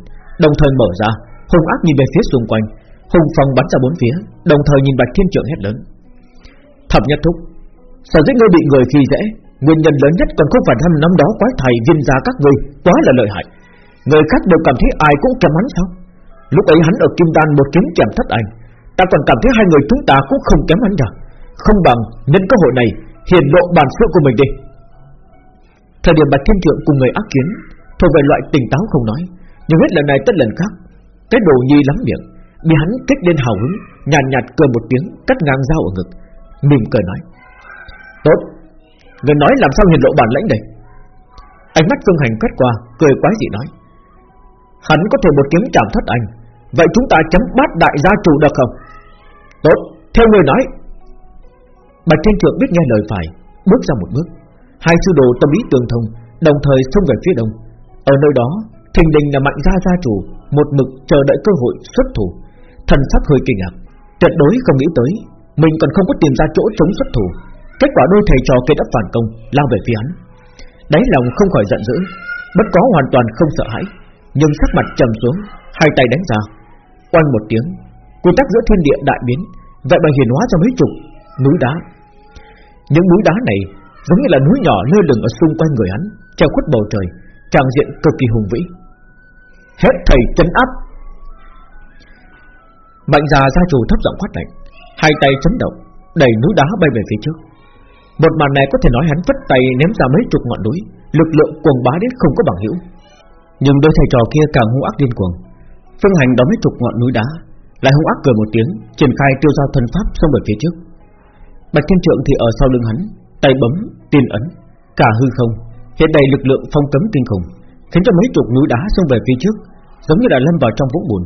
đồng thời mở ra, hung ác nhìn về phía xung quanh, hùng phong bắn ra bốn phía, đồng thời nhìn Bạch Thiên Trượng hét lớn. Thập Nhất Thúc, Sở dĩ ngươi bị người khi dễ Nguyên nhân lớn nhất còn không phải năm năm đó quái thầy viên gia các ngươi Quá là lợi hại. Người khác đều cảm thấy ai cũng kém hắn sao? Lúc ấy hắn ở Kim Đan một kiếm chạm thất ảnh Ta còn cảm thấy hai người chúng ta cũng không kém hắn nhỉ? Không bằng nhân cơ hội này Hiển lộ bản sự của mình đi. Thời điểm Bạch Thiên thượng cùng người ác kiến Thuộc về loại tỉnh táo không nói Nhưng hết lần này tất lần khác Cái đồ nhi lắm miệng Bị hắn kích lên hào hứng Nhàn nhạt, nhạt cười một tiếng Cắt ngang dao ở ngực Mỉm cười nói Tốt. Người nói làm sao hiện lộ bản lãnh đây? Ánh mắt Phương Hành quét qua, Cười quái dị nói. Hắn có thể một kiếm chạm thất anh Vậy chúng ta chấm bát đại gia chủ được không? Tốt, Theo người nói. Bạch Thiên Trượng biết nghe lời phải, Bước ra một bước. Hai sư đồ tâm ý tương thông, Đồng thời xông về phía đông. Ở nơi đó, Thình đình là mạnh gia gia chủ, Một mực chờ đợi cơ hội xuất thủ. Thần sắc hơi kinh ngạc, Tuyệt đối không nghĩ tới, Mình còn không có tìm ra chỗ chống xuất thủ. Kết quả đôi thầy trò kia đã phản công Lao về phía hắn Đáy lòng không khỏi giận dữ Bất có hoàn toàn không sợ hãi Nhưng sắc mặt trầm xuống Hai tay đánh ra Oanh một tiếng Quy tắc giữa thiên địa đại biến Vậy mà hiển hóa ra mấy chục núi đá Những núi đá này giống như là núi nhỏ lơ lửng ở xung quanh người hắn, treo khuất bầu trời, tràng diện cực kỳ hùng vĩ. Hết thầy chấn áp. Mạnh già gia chủ thấp giọng quát lạnh, hai tay chấn động, đẩy núi đá bay về phía trước. Một màn này có thể nói hắn vất tay ném ra mấy chục ngọn núi, lực lượng cuồng bá đến không có bằng hữu. Nhưng đôi thầy trò kia càng hung ác điên cuồng. Phương hành đón mấy chục ngọn núi đá, lại hung ác cười một tiếng, triển khai tiêu giao thân pháp xông về phía trước. Bạch Thiên Trượng thì ở sau lưng hắn, tay bấm tiên ấn, cả hư không hiện đầy lực lượng phong cấm kinh khủng, khiến cho mấy chục núi đá xông về phía trước, giống như đã lâm vào trong vũng bùn,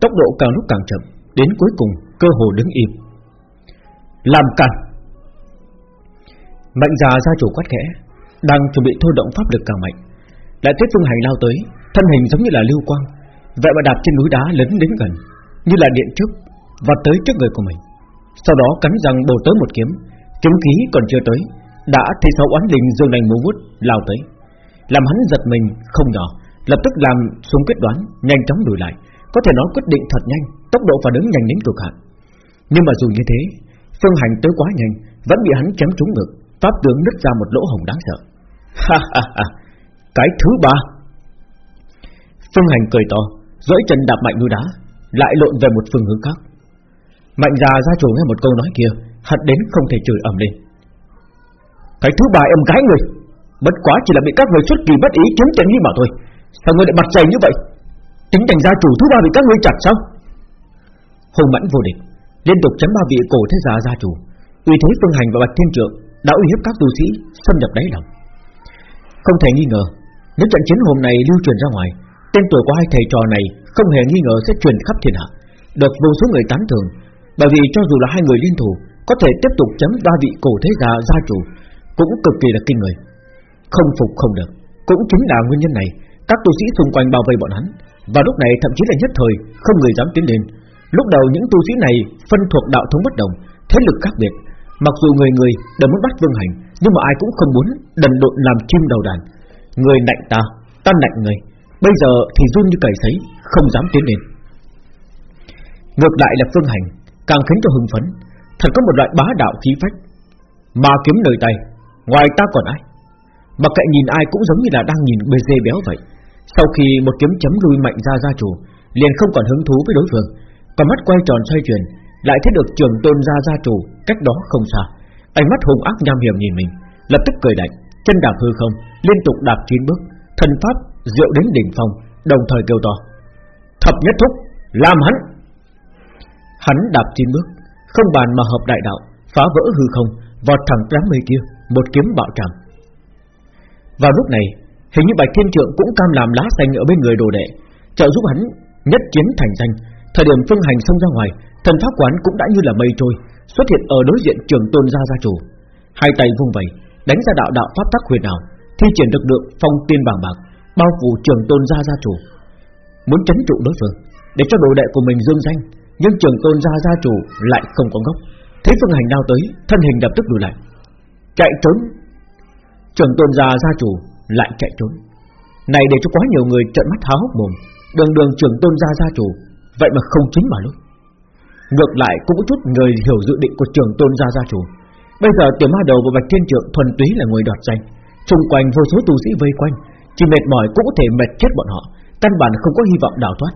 tốc độ càng lúc càng chậm, đến cuối cùng cơ hồ đứng im. Làm cản. Mạnh già gia chủ quát khẽ, đang chuẩn bị thôi động pháp lực càng mạnh, lại tiếp phương hành lao tới, thân hình giống như là lưu quang, vậy mà đạp trên núi đá lớn đến gần, như là điện trước, và tới trước người của mình. Sau đó cắn răng bổ tới một kiếm, kiếm khí còn chưa tới, đã thấy sáu oán linh dương nành múa vút lao tới, làm hắn giật mình không nhỏ, lập tức làm xuống quyết đoán, nhanh chóng lùi lại, có thể nói quyết định thật nhanh, tốc độ phản ứng nhanh đến cực hạn. Nhưng mà dù như thế, phương hành tới quá nhanh, vẫn bị hắn chém trúng ngực, pháp tướng nứt ra một lỗ hổng đáng sợ. Ha ha ha, cái thứ ba. Phương hành cười to, duỗi chân đạp mạnh núi đá, lại lộn về một phương hướng khác. Mạnh già gia chủ nghe một câu nói kia, hận đến không thể chửi ầm lên. Cái thứ ba em gái người Bất quá chỉ là bị các người xuất kỳ bất ý kiếm tiện nghi mà thôi Sao người lại mặt dày như vậy Tính thành gia chủ thứ ba bị các ngươi chặt sao Hùng mãnh vô địch Liên tục chấn ba vị cổ thế gia gia chủ Uy thế phương hành và bạch thiên trượng đã uy hiếp các tu sĩ xâm nhập đáy lòng Không thể nghi ngờ Nếu trận chiến hôm nay lưu truyền ra ngoài Tên tuổi của hai thầy trò này Không hề nghi ngờ sẽ truyền khắp thiên hạ Được vô số người tán thưởng Bởi vì cho dù là hai người liên thủ Có thể tiếp tục chém ba vị cổ thế gia gia chủ cũng cực kỳ là kinh người. Không phục không được, cũng chính là nguyên nhân này, các tu sĩ xung quanh bao vây bọn hắn, và lúc này thậm chí là nhất thời không người dám tiến lên. Lúc đầu những tu sĩ này phân thuộc đạo thống bất đồng, thế lực khác biệt, mặc dù người người đều muốn bắt Vương Hành, nhưng mà ai cũng không muốn đần độn làm chim đầu đàn. Người nạnh ta, ta nạnh người. Bây giờ thì run như cầy sấy, không dám tiến lên. Ngược lại là Phương Hành, càng khiến cho hưng phấn, thật có một loại bá đạo khí phách. Mà kiếm nơi tay, Ngoài ta còn ai Mặc kệ nhìn ai cũng giống như là đang nhìn bê dê béo vậy Sau khi một kiếm chấm lui mạnh ra gia chủ Liền không còn hứng thú với đối phương Còn mắt quay tròn xoay chuyển lại thấy được trường tôn gia gia chủ Cách đó không xa Ánh mắt hung ác nham hiểm nhìn mình Lập tức cười lạnh Chân đạp hư không Liên tục đạp chín bước Thần pháp diệu đến đỉnh phong Đồng thời kêu to Thập nhất thúc Làm hắn Hắn đạp chín bước Không bàn mà hợp đại đạo Phá vỡ hư không Vọt thẳng đám mây kia một kiếm bạo tràng. Vào lúc này, hình như Bạch Thiên Trượng cũng cam làm lá xanh ở bên người đồ đệ, trợ giúp hắn nhất chiến thành danh. Thời điểm phương hành xông ra ngoài, thần pháp quán cũng đã như là mây trôi, xuất hiện ở đối diện trường tôn gia gia chủ. Hai tay vung vẩy, đánh ra đạo đạo pháp tắc huyền ảo, thi triển lực lượng phong tiên bảng bạc, bao phủ trường tôn gia gia chủ. Muốn chấn trụ đối phương, để cho đồ đệ của mình dương danh, nhưng trường tôn gia gia chủ lại không có ngốc. Thấy phương hành đao tới, thân hình lập tức lùi lại. Chạy trốn Trưởng tôn gia gia chủ lại chạy trốn Này để cho quá nhiều người trợn mắt há hốc mồm Đường đường trưởng tôn gia gia chủ Vậy mà không chính mà lui Ngược lại cũng có chút người hiểu dự định của trưởng tôn gia gia chủ. Bây giờ tiểu ma đầu và bạch thiên trượng thuần túy là người đoạt danh. Xung quanh vô số tu sĩ vây quanh, Chỉ mệt mỏi cũng có thể mệt chết bọn họ, Căn bản không có hy vọng đào thoát.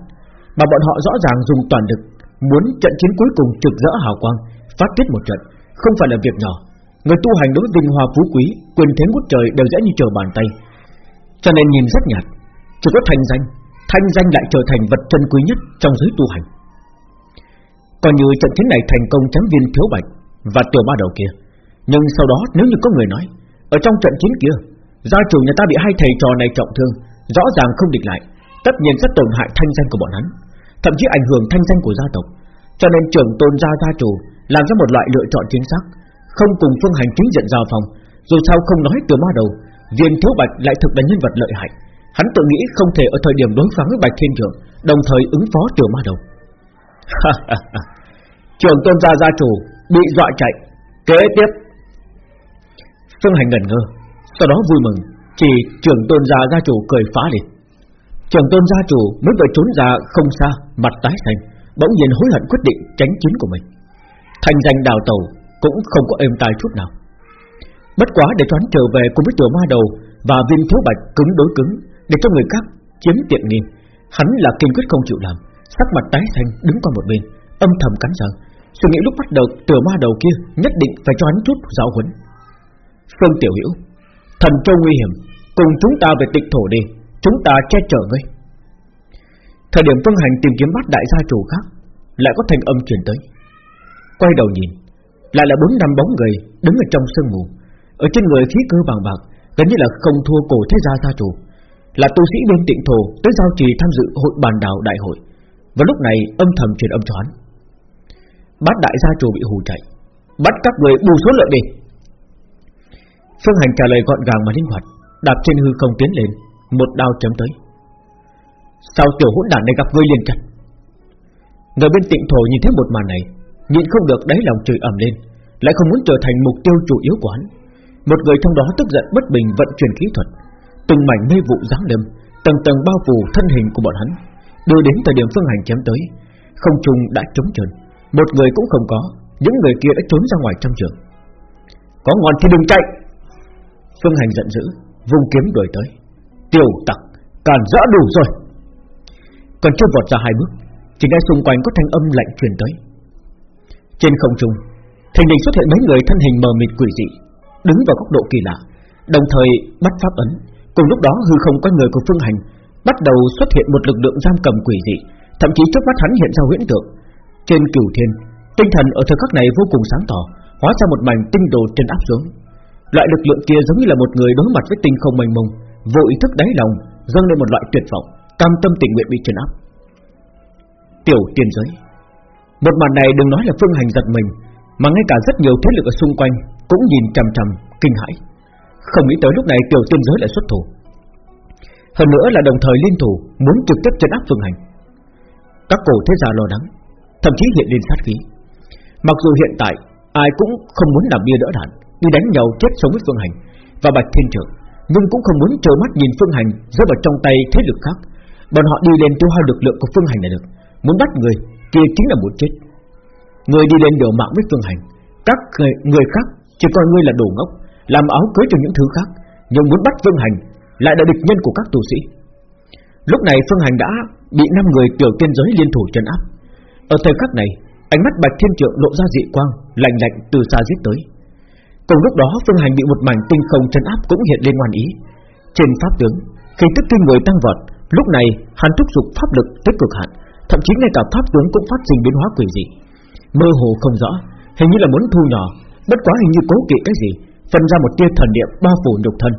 Mà bọn họ rõ ràng dùng toàn lực, Muốn trận chiến cuối cùng trực rỡ hào quang, Phát tiết một trận, Không phải là việc nhỏ. Người tu hành đối vinh hoa phú quý, Quyền thế ngút trời đều dễ như trở bàn tay. Cho nên nhìn rất nhạt Chỉ có thành danh Thanh danh lại trở thành vật chân quý nhất trong giới tu hành Còn như trận chiến này thành công chém viên thiếu bạch Và tiểu ba đầu kia Nhưng sau đó nếu như có người nói Ở trong trận chiến kia Gia chủ nhà ta bị hai thầy trò này trọng thương Rõ ràng không địch lại tất nhiên sẽ tổn hại thanh danh của bọn hắn, thậm chí ảnh hưởng thanh danh của gia tộc. Cho nên trưởng tôn gia gia chủ làm ra một loại lựa chọn chính xác, không cùng phương hành chính diện giao phòng. Dù sao không nói từ ma đầu, viên thiếu bạch lại thực là nhân vật lợi hại. Hắn tự nghĩ không thể ở thời điểm đối phó với bạch thiên trưởng, đồng thời ứng phó tiểu ma đầu. trưởng tôn gia gia chủ bị dọa chạy, kế tiếp. Phương hành ngẩn ngơ, sau đó vui mừng, chỉ trưởng tôn gia gia chủ cười phá lên. Trưởng tôn gia chủ mới vừa trốn ra không xa, mặt tái xanh, bỗng nhiên hối hận quyết định tránh chiến của mình. Thành danh đào tàu cũng không có êm tai chút nào. Bất quá để toán trở về cùng với tiểu ma đầu và viên thiếu bạch cứng đối cứng để cho người khác chiếm tiện nghi, hắn là kiên quyết không chịu làm, sắc mặt tái xanh đứng qua một bên, âm thầm cắn răng, suy nghĩ lúc bắt đầu tiểu ma đầu kia nhất định phải cho hắn chút giáo huấn. Phương Tiểu Hữu, thần châu nguy hiểm, cùng chúng ta về tịch thổ đi, chúng ta che chở ngươi. Thời điểm Phương Hành tìm kiếm bắt đại gia chủ khác, lại có thành âm truyền tới. Quay đầu nhìn, lại là bốn năm bóng người đứng ở trong sương mù, ở trên người khí cơ vàng bạc, gần như là không thua cổ thế gia gia chủ, là tu sĩ bên tịnh thổ tới giao trì tham dự hội bàn đảo đại hội. Và lúc này âm thầm truyền âm cho hắn. Bát đại gia chủ bị hù chạy, bắt các người bù số lượng đi. Phương Hành trả lời gọn gàng mà linh hoạt, đạp trên hư không tiến lên, một đao chém tới. Sao tiểu hỗn đản này gặp ngươi liền chặt? Người bên tịnh thổ nhìn thấy một màn này, nhịn không được đáy lòng chửi ầm lên, lại không muốn trở thành mục tiêu chủ yếu của hắn. Một người trong đó tức giận bất bình vận chuyển kỹ thuật, từng mảnh mây vụ giáng lâm, tầng tầng bao phủ thân hình của bọn hắn, đưa đến thời điểm phương hành chém tới, không trung đã trống trơn, một người cũng không có, những người kia đã trốn ra ngoài trong trường. Có ngon thì đừng chạy. Phương hành giận dữ, vung kiếm đuổi tới. Tiểu tặc, càn rỡ đủ rồi. Còn chưa vọt ra hai bước, chỉ nghe xung quanh có thanh âm lạnh truyền tới. Trên không trung, thình lình xuất hiện mấy người thân hình mờ mịt quỷ dị, đứng vào góc độ kỳ lạ, đồng thời bắt pháp ấn. Cùng lúc đó hư không có người của Phương Hành bắt đầu xuất hiện một lực lượng giam cầm quỷ dị, thậm chí trước mắt hắn hiện ra huyễn tượng. Trên cửu thiên, tinh thần ở thời khắc này vô cùng sáng tỏ, hóa ra một mảnh tinh đồ trên áp xuống. Loại lực lượng kia giống như là một người đối mặt với tinh không mênh mông, vô ý thức đáy lòng dâng lên một loại tuyệt vọng, cam tâm tình nguyện bị trấn áp. Tiểu tiên giới, một màn này đừng nói là phương hành giật mình, mà ngay cả rất nhiều thế lực ở xung quanh cũng nhìn trầm trầm kinh hãi. Không nghĩ tới lúc này tiểu tiên giới lại xuất thủ. Hơn nữa là đồng thời liên thủ muốn trực tiếp trấn áp phương hành. Các cổ thế gia lo lắng, thậm chí hiện lên sát khí. Mặc dù hiện tại ai cũng không muốn làm bia đỡ đạn, đi đánh nhau chết sống với phương hành và bạch thiên trưởng, nhưng cũng không muốn trơ mắt nhìn phương hành rơi vào trong tay thế lực khác. Bọn họ đi lên tiêu hao lực lượng của phương hành là được, muốn bắt người kia chính là muốn chết. Người đi lên điều mạng với phương hành, các người, người khác chỉ coi ngươi là đồ ngốc, làm áo cưới cho những thứ khác, nhưng muốn bắt phương hành lại là địch nhân của các tu sĩ. Lúc này phương hành đã bị năm người tiểu tiên giới liên thủ trấn áp. Ở thời khắc này, ánh mắt bạch thiên trượng lộ ra dị quang, lạnh lạnh từ xa giết tới. Cùng lúc đó phương hành bị một mảnh tinh không trấn áp cũng hiện lên ngoan ý. Trên pháp tướng, khi tức kinh người tăng vọt, lúc này hắn thúc giục pháp lực tới cực hạn, thậm chí ngay cả pháp tướng cũng phát sinh biến hóa quỷ dị. Mơ hồ không rõ, hình như là muốn thu nhỏ, bất quá hình như cố kỵ cái gì, phân ra một tia thần niệm bao phủ nhục thân,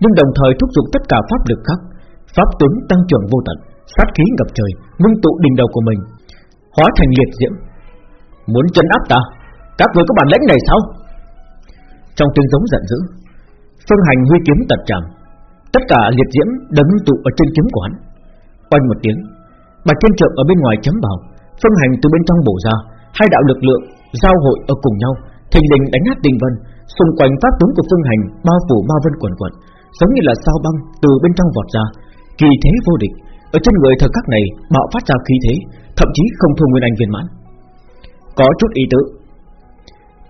nhưng đồng thời thúc giục tất cả pháp lực khác, pháp tướng tăng trưởng vô tận, sát khí ngập trời, ngưng tụ đỉnh đầu của mình, hóa thành liệt diễm. Muốn chân áp ta, các người có bản lĩnh này sao? Trong tiếng giống giận dữ, phương hành huy kiếm tật chạm, tất cả liệt diễm đều ngưng tụ ở trên kiếm của hắn. Quanh một tiếng, bạch thiên trượng ở bên ngoài chấm vào, phương hành từ bên trong bổ ra, hai đạo lực lượng giao hội ở cùng nhau, thình lình đánh nát tinh vân, xung quanh pháp tướng của phương hành bao phủ ma vân quần quần, giống như là sao băng từ bên trong vọt ra, kỳ thế vô địch. Ở trên người thời khắc này bạo phát ra khí thế, thậm chí không thua nguyên anh viên mãn. Có chút ý tứ.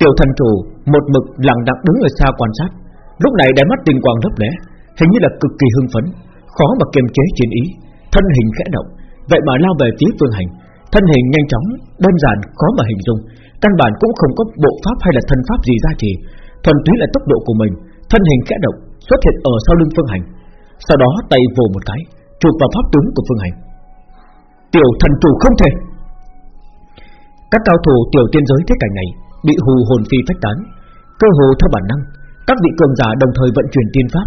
Tiểu thần chủ một mực lặng lặng đứng ở xa quan sát, lúc này đáy mắt tình quang lấp lóe, hình như là cực kỳ hưng phấn, khó mà kiềm chế chiến ý, thân hình khẽ động, vậy mà lao về phía phương hành, thân hình nhanh chóng, đơn giản khó mà hình dung, căn bản cũng không có bộ pháp hay là thân pháp gì ra chỉ, thuần túy là tốc độ của mình, thân hình khẽ động, xuất hiện ở sau lưng phương hành, sau đó tay vồ một cái, chụp vào pháp tướng của phương hành. Tiểu thần chủ không thể. Các cao thủ tiểu tiên giới thế cảnh này bị hù hồn phi phách tán, cơ hồ theo bản năng, các vị cường giả đồng thời vận chuyển tiên pháp,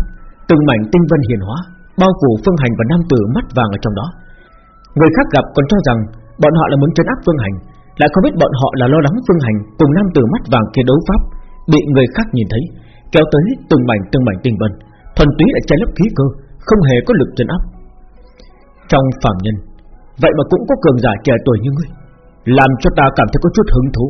từng mảnh tinh vân hiền hóa, bao phủ Phương Hành và nam tử mắt vàng ở trong đó. Người khác gặp còn cho rằng bọn họ là muốn trấn áp Phương Hành, lại không biết bọn họ là lo lắng Phương Hành cùng nam tử mắt vàng kia đấu pháp bị người khác nhìn thấy, kéo tới từng mảnh từng mảnh tinh vân, thuần túy đã che lấp khí cơ, không hề có lực trên áp. Trong phạm nhân, vậy mà cũng có cường giả trẻ tuổi như ngươi, làm cho ta cảm thấy có chút hứng thú.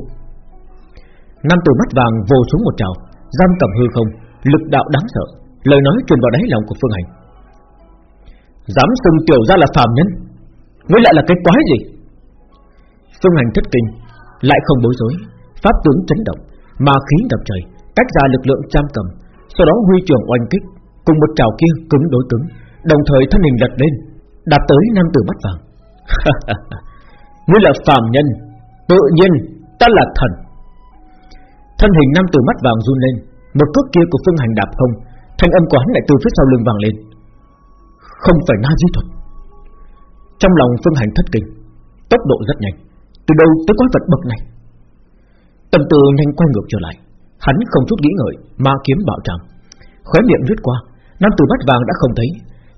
Nam tử mắt vàng vồ xuống một trào, giam cầm hư không, lực đạo đáng sợ, lời nói truyền vào đáy lòng của Phương Hành. Dám xưng tiểu ra là phàm nhân, ngươi lại là cái quái gì? Phương Hành thất kinh, lại không bối rối, pháp tướng chấn động, ma khí đập trời, tách ra lực lượng trăm cầm, sau đó huy trưởng oanh kích, cùng một trào kia cứng đối cứng, đồng thời thân hình lật lên, đạp tới nam tử mắt vàng. ngươi là phàm nhân, tự nhiên ta là thần. Thân hình nam tử mắt vàng run lên, một cước kia của Phương Hành đạp không, thanh âm của hắn lại từ phía sau lưng vang lên. Không phải na di thuật. Trong lòng Phương Hành thất kinh, tốc độ rất nhanh, từ đâu tới quái vật bậc này? Tâm tư nhanh quay ngược trở lại, hắn không chút nghĩ ngợi, ma kiếm bạo tràng, khóe miệng lướt qua, nam tử mắt vàng đã không thấy,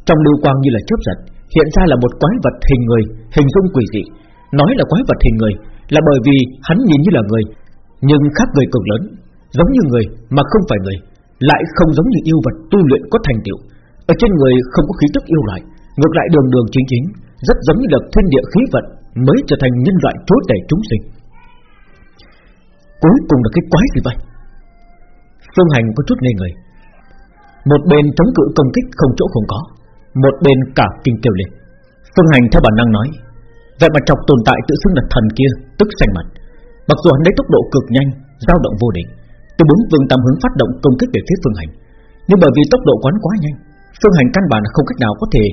trong lưu quang như là chớp giật, hiện ra là một quái vật hình người, hình dung quỷ dị. Nói là quái vật hình người là bởi vì hắn nhìn như là người, nhưng khác người cực lớn, giống như người mà không phải người, lại không giống như yêu vật tu luyện có thành tựu. Ở trên người không có khí tức yêu loại, ngược lại đường đường chính chính, rất giống như là thiên địa khí vận mới trở thành nhân loại chúa tể chúng sinh. Cuối cùng là cái quái gì vậy? Phương Hành có chút ngây người. Một bên chống cự công kích không chỗ không có, một bên cả kinh kêu lên. Phương Hành theo bản năng nói, vậy mà chọc tồn tại tự xưng là thần kia, tức xanh mặt. Mặc dù hắn lấy tốc độ cực nhanh, dao động vô định, từ bốn vương tam hướng phát động công kích về phía Phương Hành, nhưng bởi vì tốc độ quán quá nhanh, Phương Hành căn bản không cách nào có thể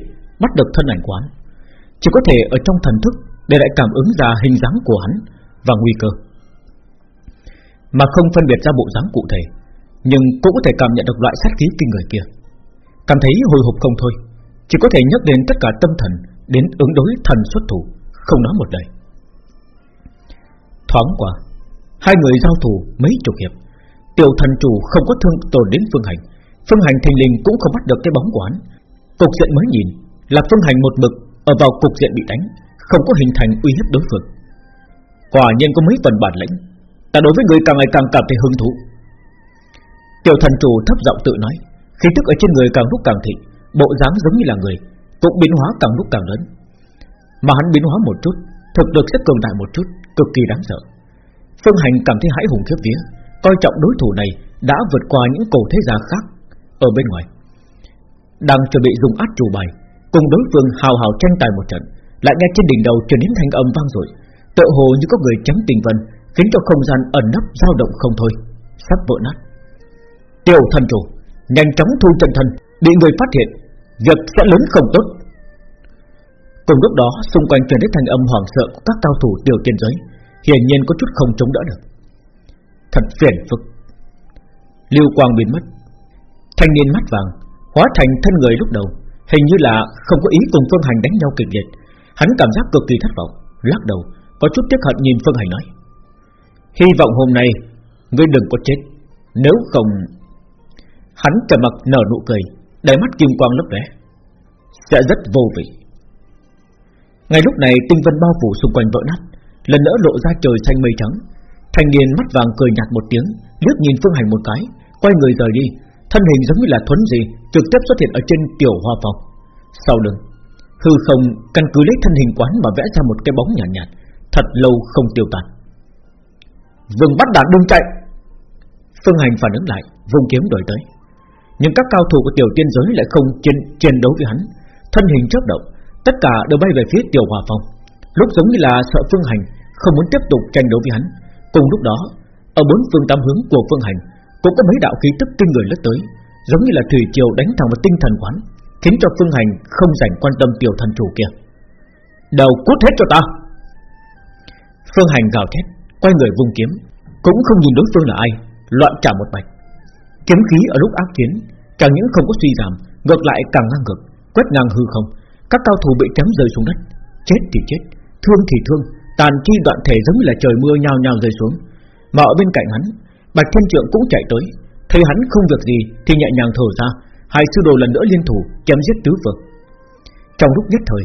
bắt được thân ảnh quán, chỉ có thể ở trong thần thức để lại cảm ứng ra hình dáng của hắn và nguy cơ, mà không phân biệt ra bộ dáng cụ thể, nhưng cũng có thể cảm nhận được loại sát khí kinh người kia, cảm thấy hồi hộp không thôi, chỉ có thể nhắc đến tất cả tâm thần đến ứng đối thần xuất thủ, không nói một lời. Thoáng qua, hai người giao thủ mấy chục hiệp, tiểu thần chủ không có thương tổn đến phương hành, phương hành thành linh cũng không bắt được cái bóng quán. Cục diện mới nhìn là phương hành một mực ở vào cục diện bị đánh, không có hình thành uy hiếp đối phương. Quả nhiên có mấy phần bản lĩnh, ta đối với người càng ngày càng cảm thấy hứng thú. Tiểu thần chủ thấp giọng tự nói, khí tức ở trên người càng lúc càng thịnh, bộ dáng giống như là người, cũng biến hóa càng lúc càng lớn. Mà hắn biến hóa một chút, thực lực sẽ cường đại một chút, cực kỳ đáng sợ. Phương Hành cảm thấy hãi hùng khiếp vía, coi trọng đối thủ này đã vượt qua những cổ thế gia khác ở bên ngoài. Đang chuẩn bị dùng át chủ bài, cùng đối phương hào hào tranh tài một trận, lại nghe trên đỉnh đầu truyền đến thanh âm vang rồi, tựa hồ như có người chấm tình vân, khiến cho không gian ẩn nấp dao động không thôi, sắp vỡ nát. Tiểu thần chủ, nhanh chóng thu chân thân, bị người phát hiện, việc sẽ lớn không tốt. Cùng lúc đó, xung quanh truyền đến thanh âm hoảng sợ của các cao thủ tiểu tiên giới, hiển nhiên có chút không chống đỡ được. Thật phiền phức. Lưu quang biến mất, thanh niên mắt vàng hóa thành thân người lúc đầu, hình như là không có ý cùng Phương Hành đánh nhau kịch liệt. Hắn cảm giác cực kỳ thất vọng, lắc đầu, có chút tiếc hận nhìn Phương Hành nói: hy vọng hôm nay ngươi đừng có chết, nếu không Hắn trầm mặc nở nụ cười đôi mắt kim quang lấp lóe Sẽ rất vô vị. Ngay lúc này tinh vân bao phủ xung quanh vỡ nát Lần nữa lộ ra trời xanh mây trắng. Thanh niên mắt vàng cười nhạt một tiếng liếc nhìn Phương Hành một cái Quay người rời đi. Thân hình giống như là thuấn gì Trực tiếp xuất hiện ở trên tiểu hoa phòng. Sau lưng Hư không căn cứ lấy thân hình quán mà vẽ ra một cái bóng nhàn nhạt, nhạt Thật lâu không tiêu tan. Vương bắt đạt đừng chạy Phương Hành phản ứng lại Vùng kiếm đổi tới. Nhưng các cao thủ của tiểu tiên giới lại không chiến, chiến đấu với hắn. Thân hình chớp động Tất cả đều bay về phía tiểu hòa phong. Lúc giống như là sợ phương hành Không muốn tiếp tục tranh đấu với hắn. Cùng lúc đó Ở bốn phương tam hướng của phương hành Cũng có mấy đạo khí tức kinh người lướt tới Giống như là thủy triều đánh thẳng vào tinh thần quán Khiến cho phương hành không dành quan tâm tiểu thần chủ kia. Đầu cút hết cho ta. Phương hành gào thét, Quay người vung kiếm, Cũng không nhìn đối phương là ai, Loạn trả một bạch Kiếm khí ở lúc áp chiến, Chẳng những không có suy giảm, Ngược lại càng ngang ngược, Quét ngang hư không. Các cao thủ bị chém rơi xuống đất, Chết thì chết, Thương thì thương, Tàn chi đoạn thể giống như là trời mưa nhao nhao rơi xuống. Mà ở bên cạnh hắn, Bạch Thiên Trượng cũng chạy tới, Thấy hắn không việc gì Thì nhẹ nhàng thở ra Hai sư đồ lần nữa liên thủ chém giết tứ vương. Trong lúc nhất thời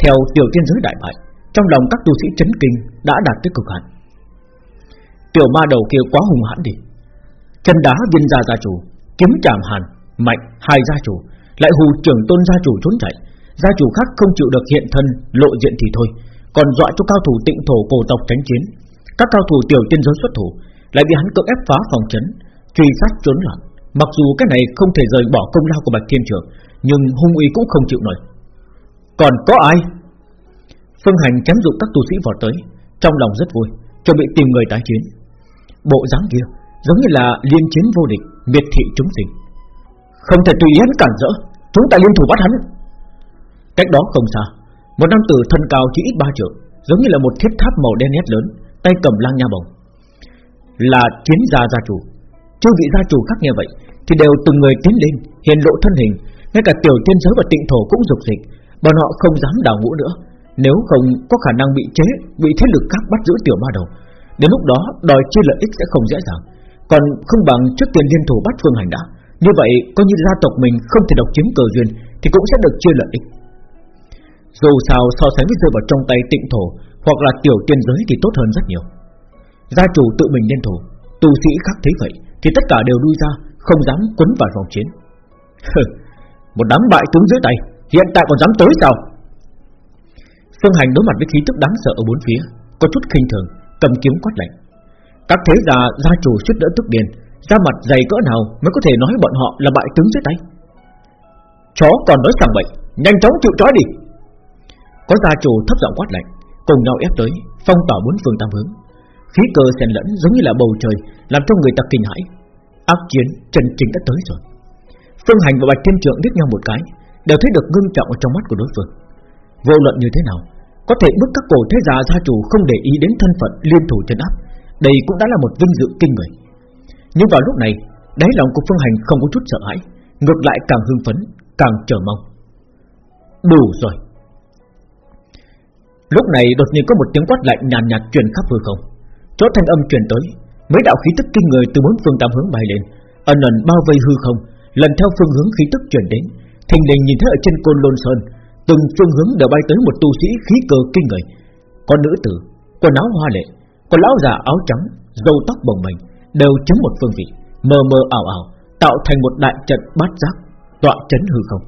Theo tiểu tiên giới đại bại Trong lòng các tu sĩ chấn kinh đã đạt tới cực hạn. Tiểu ma đầu kia quá hùng hãn đi. Chân đá viên gia gia chủ Kiếm chạm hàn, mạnh, hai gia chủ Lại hù trưởng tôn gia chủ trốn chạy. Gia chủ khác không chịu được hiện thân Lộ diện thì thôi Còn dọa cho cao thủ tịnh thổ cổ tộc tránh chiến. Các cao thủ tiểu tiên giới xuất thủ Lại bị hắn cưỡng ép phá phòng chấn Truy sát trốn loạn. Mặc dù cái này không thể rời bỏ công lao của Bạch Thiên Trường, Nhưng hung uy cũng không chịu nổi. Còn có ai? Phương Hành chém dụng các tu sĩ vọt tới, Trong lòng rất vui, Chuẩn bị tìm người tái chiến. Bộ dáng kia giống như là liên chiến vô địch, Miệt thị chúng sinh. Không thể tùy hắn cản rỡ, Chúng ta liên thủ bắt hắn. Cách đó không xa, Một nam tử thân cao chỉ ít ba trượng, Giống như là một thiết tháp màu đen nét lớn, Tay cầm lang nha bồng. Là chiến gia gia chủ. Chư vị gia chủ khác nghe vậy, Thì đều từng người tiến lên hiện lộ thân hình. Ngay cả tiểu tiên giới và tịnh thổ cũng dục dịch. Bọn họ không dám đào ngũ nữa. Nếu không có khả năng bị chế, Bị thế lực khác bắt giữ tiểu ma đầu, Đến lúc đó đòi chia lợi ích sẽ không dễ dàng. Còn không bằng trước tiên liên thủ bắt phương hành đã. Như vậy, coi như gia tộc mình không thể độc chiếm cờ duyên, Thì cũng sẽ được chia lợi ích. Dù sao, so sánh với rơi vào trong tay tịnh thổ, Hoặc là tiểu tiên giới thì tốt hơn rất nhiều. Gia chủ tự mình liên thủ, Tu sĩ khác thấy vậy thì tất cả đều lui ra, Không dám quấn vào vòng chiến. Một đám bại tướng dưới tay, Hiện tại còn dám tới sao? Phương Hành đối mặt với khí tức đáng sợ ở bốn phía, Có chút khinh thường, cầm kiếm quát lạnh. Các thế gia gia chủ suýt đỡ tức điền Ra mặt dày cỡ nào mới có thể nói bọn họ là bại tướng dưới tay? Chó còn nói sằng bậy, Nhanh chóng chịu trói đi. Có gia chủ thấp giọng quát lạnh, Cùng nhau ép tới, Phong tỏa bốn phương tam hướng. Khí cơ xen lẫn giống như là bầu trời, Làm cho người ta kinh hãi. Ác chiến, chân chính đã tới rồi. Phương Hành và Bạch Thiên Trượng liếc nhau một cái, Đều thấy được ngưng trọng ở trong mắt của đối phương. Vô luận như thế nào, Có thể bước các cổ thế gia gia chủ không để ý đến thân phận liên thủ chân áp, Đây cũng đã là một vinh dự kinh người. Nhưng vào lúc này, Đáy lòng của Phương Hành không có chút sợ hãi, Ngược lại càng hưng phấn, Càng chờ mong. Đủ rồi. Lúc này đột nhiên có một tiếng quát lạnh nhàn nhạt truyền khắp hư không. Chỗ thanh âm truyền tới. Mấy đạo khí tức kinh người từ bốn phương tám hướng bay lên. Ẩn ẩn bao vây hư không, Lần theo phương hướng khí tức truyền đến. Thình lình nhìn thấy ở trên côn lôn sơn, Từng phương hướng đều bay tới một tu sĩ khí cơ kinh người. Có nữ tử, Quần áo hoa lệ, Có lão già áo trắng Dâu tóc bồng bềnh, Đều chiếm một phương vị, Mờ mờ ảo ảo, Tạo thành một đại trận bát giác, Tọa chấn hư không.